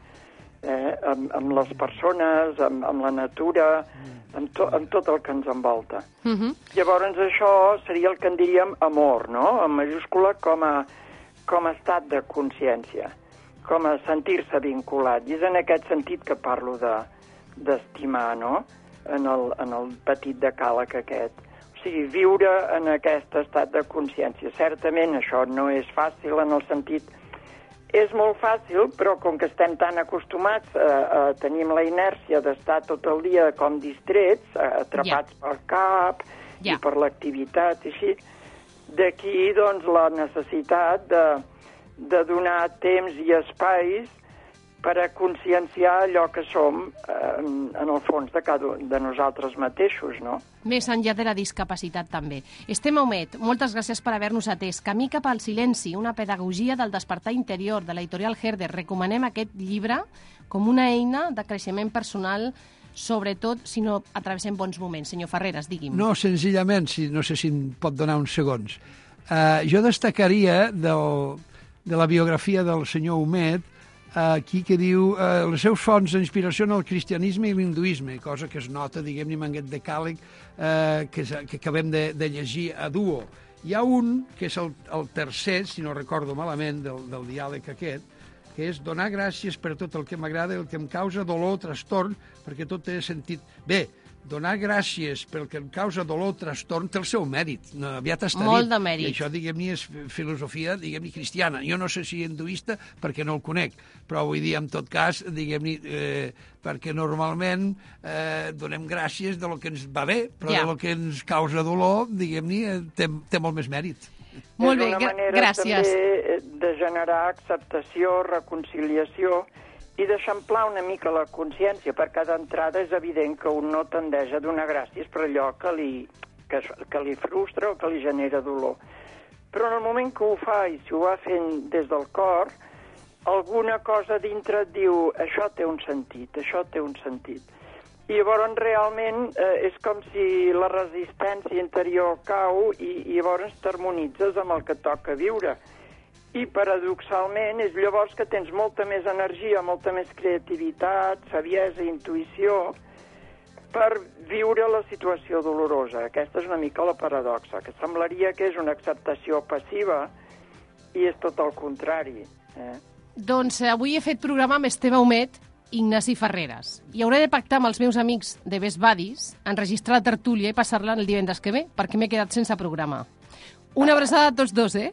[SPEAKER 14] eh, amb, amb les persones, amb, amb la natura, amb, to, amb tot el que ens envolta.
[SPEAKER 4] Uh -huh.
[SPEAKER 14] Llavors això seria el que en diríem amor, no?, en majúscula com a, com a estat de consciència, com a sentir-se vinculat. I és en aquest sentit que parlo de d'estimar, no?, en el, en el petit decàleg aquest. O sigui, viure en aquest estat de consciència. Certament això no és fàcil en el sentit és molt fàcil, però com que estem tan acostumats a, a tenim la inèrcia d'estar tot el dia com distrets, a- atrapats pel cap
[SPEAKER 4] Ja.
[SPEAKER 14] i per l'activitat i així, d'aquí doncs la necessitat de, de donar temps i espais per a conscienciar allò que som eh, en, el fons de cada de nosaltres mateixos, no?
[SPEAKER 4] Més enllà de la discapacitat, també. Estem Humet, moltes gràcies per haver-nos atès. Camí cap al silenci, una pedagogia del despertar interior, de l'editorial Herder. Recomanem aquest llibre com una eina de creixement personal, sobretot si no atravessem bons moments. Senyor Ferreres, digui'm.
[SPEAKER 7] No, senzillament, si, no sé si em pot donar uns segons. Uh, jo destacaria del, de la biografia del senyor Humet uh, aquí que diu uh, les seus fonts d'inspiració en el cristianisme i l'hinduisme, cosa que es nota, diguem-ne, en aquest decàleg uh, que, que acabem de, de llegir a duo. Hi ha un, que és el, el tercer, si no recordo malament, del, del diàleg aquest, que és donar gràcies per tot el que m'agrada, el que em causa dolor o trastorn, perquè tot té sentit. Bé, donar gràcies pel que em causa dolor o trastorn té el seu mèrit. No, aviat està
[SPEAKER 4] Molt
[SPEAKER 7] dit.
[SPEAKER 4] de mèrit.
[SPEAKER 7] I això, diguem-ne, és filosofia, diguem-ne, cristiana. Jo no sé si hinduista, perquè no el conec, però vull dir, en tot cas, diguem-ne, eh, perquè normalment eh, donem gràcies de lo que ens va bé, però
[SPEAKER 4] Ja.
[SPEAKER 7] de lo que ens causa dolor, diguem-ne, eh, té, té molt més mèrit.
[SPEAKER 4] Molt
[SPEAKER 14] és
[SPEAKER 4] bé,
[SPEAKER 14] una
[SPEAKER 4] gra-
[SPEAKER 14] manera
[SPEAKER 4] gràcies.
[SPEAKER 14] també eh, de generar acceptació, reconciliació i d'eixamplar una mica la consciència, perquè d'entrada és evident que un no tendeix a donar gràcies per allò que li, que, que li frustra o que li genera dolor. Però en el moment que ho fa i si ho va fent des del cor, alguna cosa dintre et diu això té un sentit, això té un sentit. I llavors realment eh, és com si la resistència interior cau i, i llavors t'harmonitzes amb el que toca viure. I paradoxalment és llavors que tens molta més energia, molta més creativitat, saviesa, intuïció per viure la situació dolorosa. Aquesta és una mica la paradoxa, que semblaria que és una acceptació passiva i és tot el contrari. Eh?
[SPEAKER 4] Doncs eh, avui he fet programa amb Esteve Humet Ignasi Ferreres. I hauré de pactar amb els meus amics de Best Buddies, enregistrar la tertúlia i passar-la el divendres que ve, perquè m'he quedat sense programa. Una abraçada a tots dos, eh?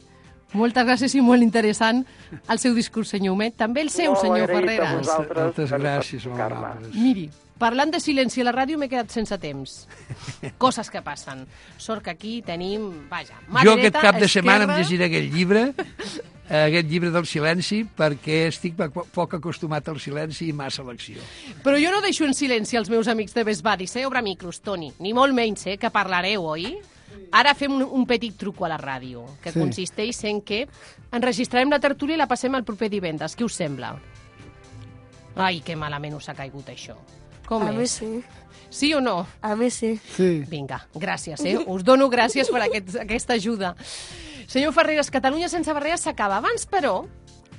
[SPEAKER 4] Moltes gràcies i molt interessant el seu discurs, senyor Humet. També el seu,
[SPEAKER 14] Molt
[SPEAKER 4] senyor Ferreres.
[SPEAKER 7] Moltes
[SPEAKER 14] per
[SPEAKER 7] gràcies, molt amables.
[SPEAKER 4] Miri, parlant de silenci a la ràdio m'he quedat sense temps. Coses que passen. Sort que aquí tenim, vaja, mà
[SPEAKER 7] Jo
[SPEAKER 4] dreta,
[SPEAKER 7] aquest cap de setmana em
[SPEAKER 4] esquerra.
[SPEAKER 7] llegiré aquest llibre, aquest llibre del silenci, perquè estic po- poc acostumat al silenci i massa a l'acció.
[SPEAKER 4] Però jo no deixo en silenci els meus amics de Best Buddies, eh? Obre micros, Toni. Ni molt menys, eh? Que parlareu, oi? Ara fem un, un petit truco a la ràdio, que
[SPEAKER 9] Sí.
[SPEAKER 4] consisteix en que enregistrarem la tertúlia i la passem el proper divendres. Què us sembla? Ai, que malament us ha caigut això. Com
[SPEAKER 8] A
[SPEAKER 4] és?
[SPEAKER 8] mi sí.
[SPEAKER 4] Sí o no?
[SPEAKER 8] A mi sí.
[SPEAKER 9] Sí.
[SPEAKER 4] Vinga, gràcies, eh? Us dono gràcies per aquest, aquesta ajuda. Senyor Ferreres, Catalunya sense barreres s'acaba. Abans, però,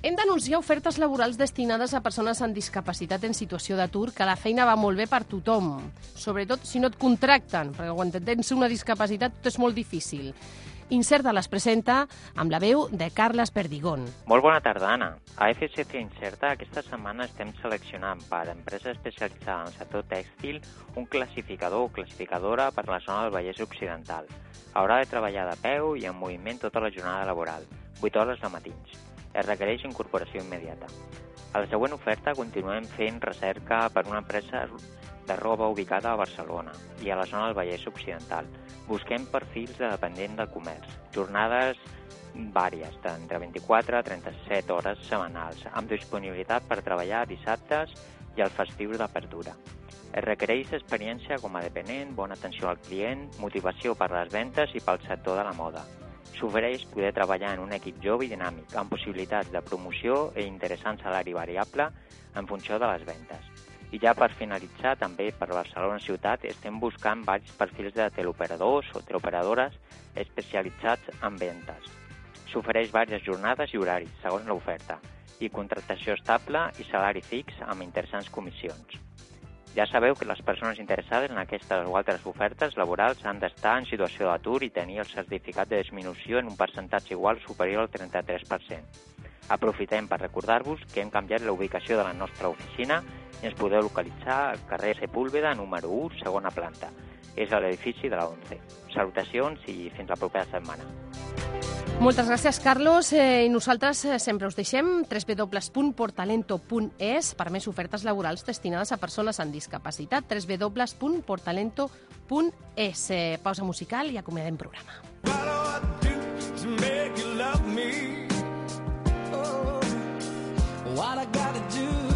[SPEAKER 4] hem d'anunciar ofertes laborals destinades a persones amb discapacitat en situació d'atur, que la feina va molt bé per tothom, sobretot si no et contracten, perquè quan tens una discapacitat tot és molt difícil. Incerta les presenta amb la veu de Carles Perdigón.
[SPEAKER 15] Molt bona tarda, Anna. A FCC Incerta aquesta setmana estem seleccionant per a empresa especialitzada en sector tèxtil un classificador o classificadora per la zona del Vallès Occidental. Haurà de treballar de peu i en moviment tota la jornada laboral, 8 hores de matins. Es requereix incorporació immediata. A la següent oferta continuem fent recerca per una empresa de roba ubicada a Barcelona i a la zona del Vallès Occidental. Busquem perfils de dependent de comerç, jornades vàries, d'entre 24 a 37 hores setmanals, amb disponibilitat per treballar dissabtes i el festiu d'apertura. Es requereix experiència com a dependent, bona atenció al client, motivació per les ventes i pel sector de la moda. S'ofereix poder treballar en un equip jove i dinàmic, amb possibilitats de promoció i interessant salari variable en funció de les ventes. I ja per finalitzar, també per Barcelona ciutat, estem buscant varis perfils de teleoperadors o teleoperadores especialitzats en ventes. S'ofereix diverses jornades i horaris, segons l'oferta, i contractació estable i salari fix amb interessants comissions. Ja sabeu que les persones interessades en aquestes o altres ofertes laborals han d'estar en situació d'atur i tenir el certificat de disminució en un percentatge igual superior al 33%. Aprofitem per recordar-vos que hem canviat la ubicació de la nostra oficina i ens podeu localitzar al carrer Sepúlveda, número 1, segona planta. És a l'edifici de la 11. Salutacions i fins la propera setmana.
[SPEAKER 4] Moltes gràcies, Carlos. Eh, I nosaltres eh, sempre us deixem www.portalento.es per més ofertes laborals destinades a persones amb discapacitat. www.portalento.es. Eh, pausa musical i acomiadem programa.
[SPEAKER 6] Oh, what I gotta do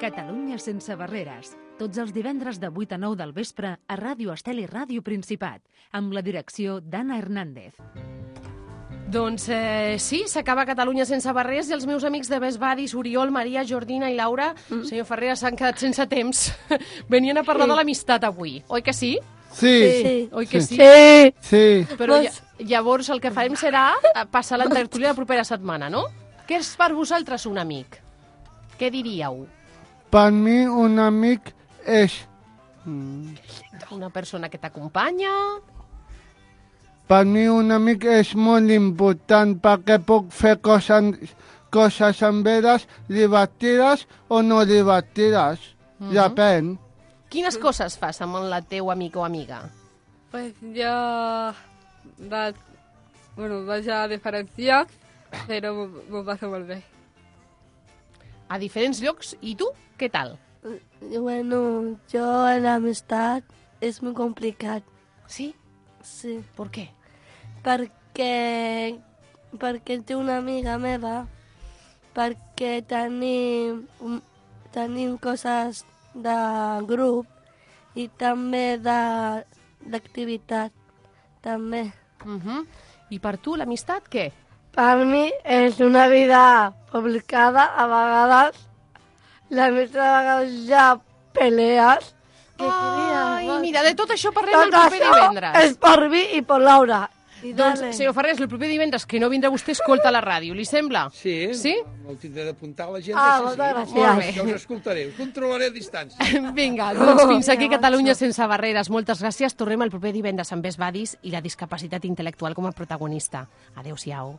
[SPEAKER 1] Catalunya sense barreres. Tots els divendres de 8 a 9 del vespre a Ràdio Estel i Ràdio Principat, amb la direcció d'Anna Hernández.
[SPEAKER 4] Doncs eh, sí, s'acaba Catalunya sense barrers i els meus amics de Best Buddies, Oriol, Maria, Jordina i Laura, mm. senyor Ferrer, s'han quedat sense temps. Venien a parlar
[SPEAKER 8] Sí.
[SPEAKER 4] de l'amistat avui, oi que sí?
[SPEAKER 9] Sí.
[SPEAKER 8] Sí.
[SPEAKER 4] Oi que sí?
[SPEAKER 8] Sí.
[SPEAKER 9] Sí.
[SPEAKER 4] Però ja, llavors el que farem serà passar la tertúlia la propera setmana, no? Què és per vosaltres un amic? Què diríeu?
[SPEAKER 9] Per mi un amic és... Mm,
[SPEAKER 4] Una persona que t'acompanya?
[SPEAKER 9] Per mi un amic és molt important perquè puc fer coses, coses amb elles divertides o no divertides.
[SPEAKER 4] Mhm.
[SPEAKER 9] Depèn.
[SPEAKER 4] Quines coses fas amb la teu amic o amiga?
[SPEAKER 10] Pues jo vaig, bueno, vaig a diferents llocs, però m'ho- m'ho passo molt bé.
[SPEAKER 4] A diferents llocs. I tu, què tal?
[SPEAKER 8] Bueno, yo en la amistad es muy complicado.
[SPEAKER 4] ¿Sí?
[SPEAKER 8] Sí.
[SPEAKER 4] ¿Por qué?
[SPEAKER 8] Perquè, perquè té una amiga meva, perquè tenim, tenim coses de grup i també d'activitat, també.
[SPEAKER 4] Uh -huh. I per tu, l'amistat, què?
[SPEAKER 8] Per mi és una vida complicada, a vegades. La resta de vegades hi ha pelees. Que
[SPEAKER 4] Ai, mira, de tot això parlem
[SPEAKER 8] Tot
[SPEAKER 4] el proper
[SPEAKER 8] això
[SPEAKER 4] divendres.
[SPEAKER 8] és per mi i per Laura. I
[SPEAKER 4] Doncs,
[SPEAKER 8] dale.
[SPEAKER 4] senyor Ferrés, el proper divendres que no vindrà vostè, escolta la ràdio, li sembla?
[SPEAKER 7] Sí,
[SPEAKER 4] Sí?
[SPEAKER 7] me'l tindré d'apuntar a l'agenda.
[SPEAKER 8] Ah,
[SPEAKER 7] sí,
[SPEAKER 8] moltes
[SPEAKER 7] sí.
[SPEAKER 8] gràcies.
[SPEAKER 4] Molt bé.
[SPEAKER 7] Ja us escoltaré, us controlaré a distància.
[SPEAKER 4] Vinga, doncs fins aquí Catalunya sense barreres. Moltes gràcies. Tornem el proper divendres amb Best Buddies i la discapacitat intel·lectual com a protagonista. Adéu-siau.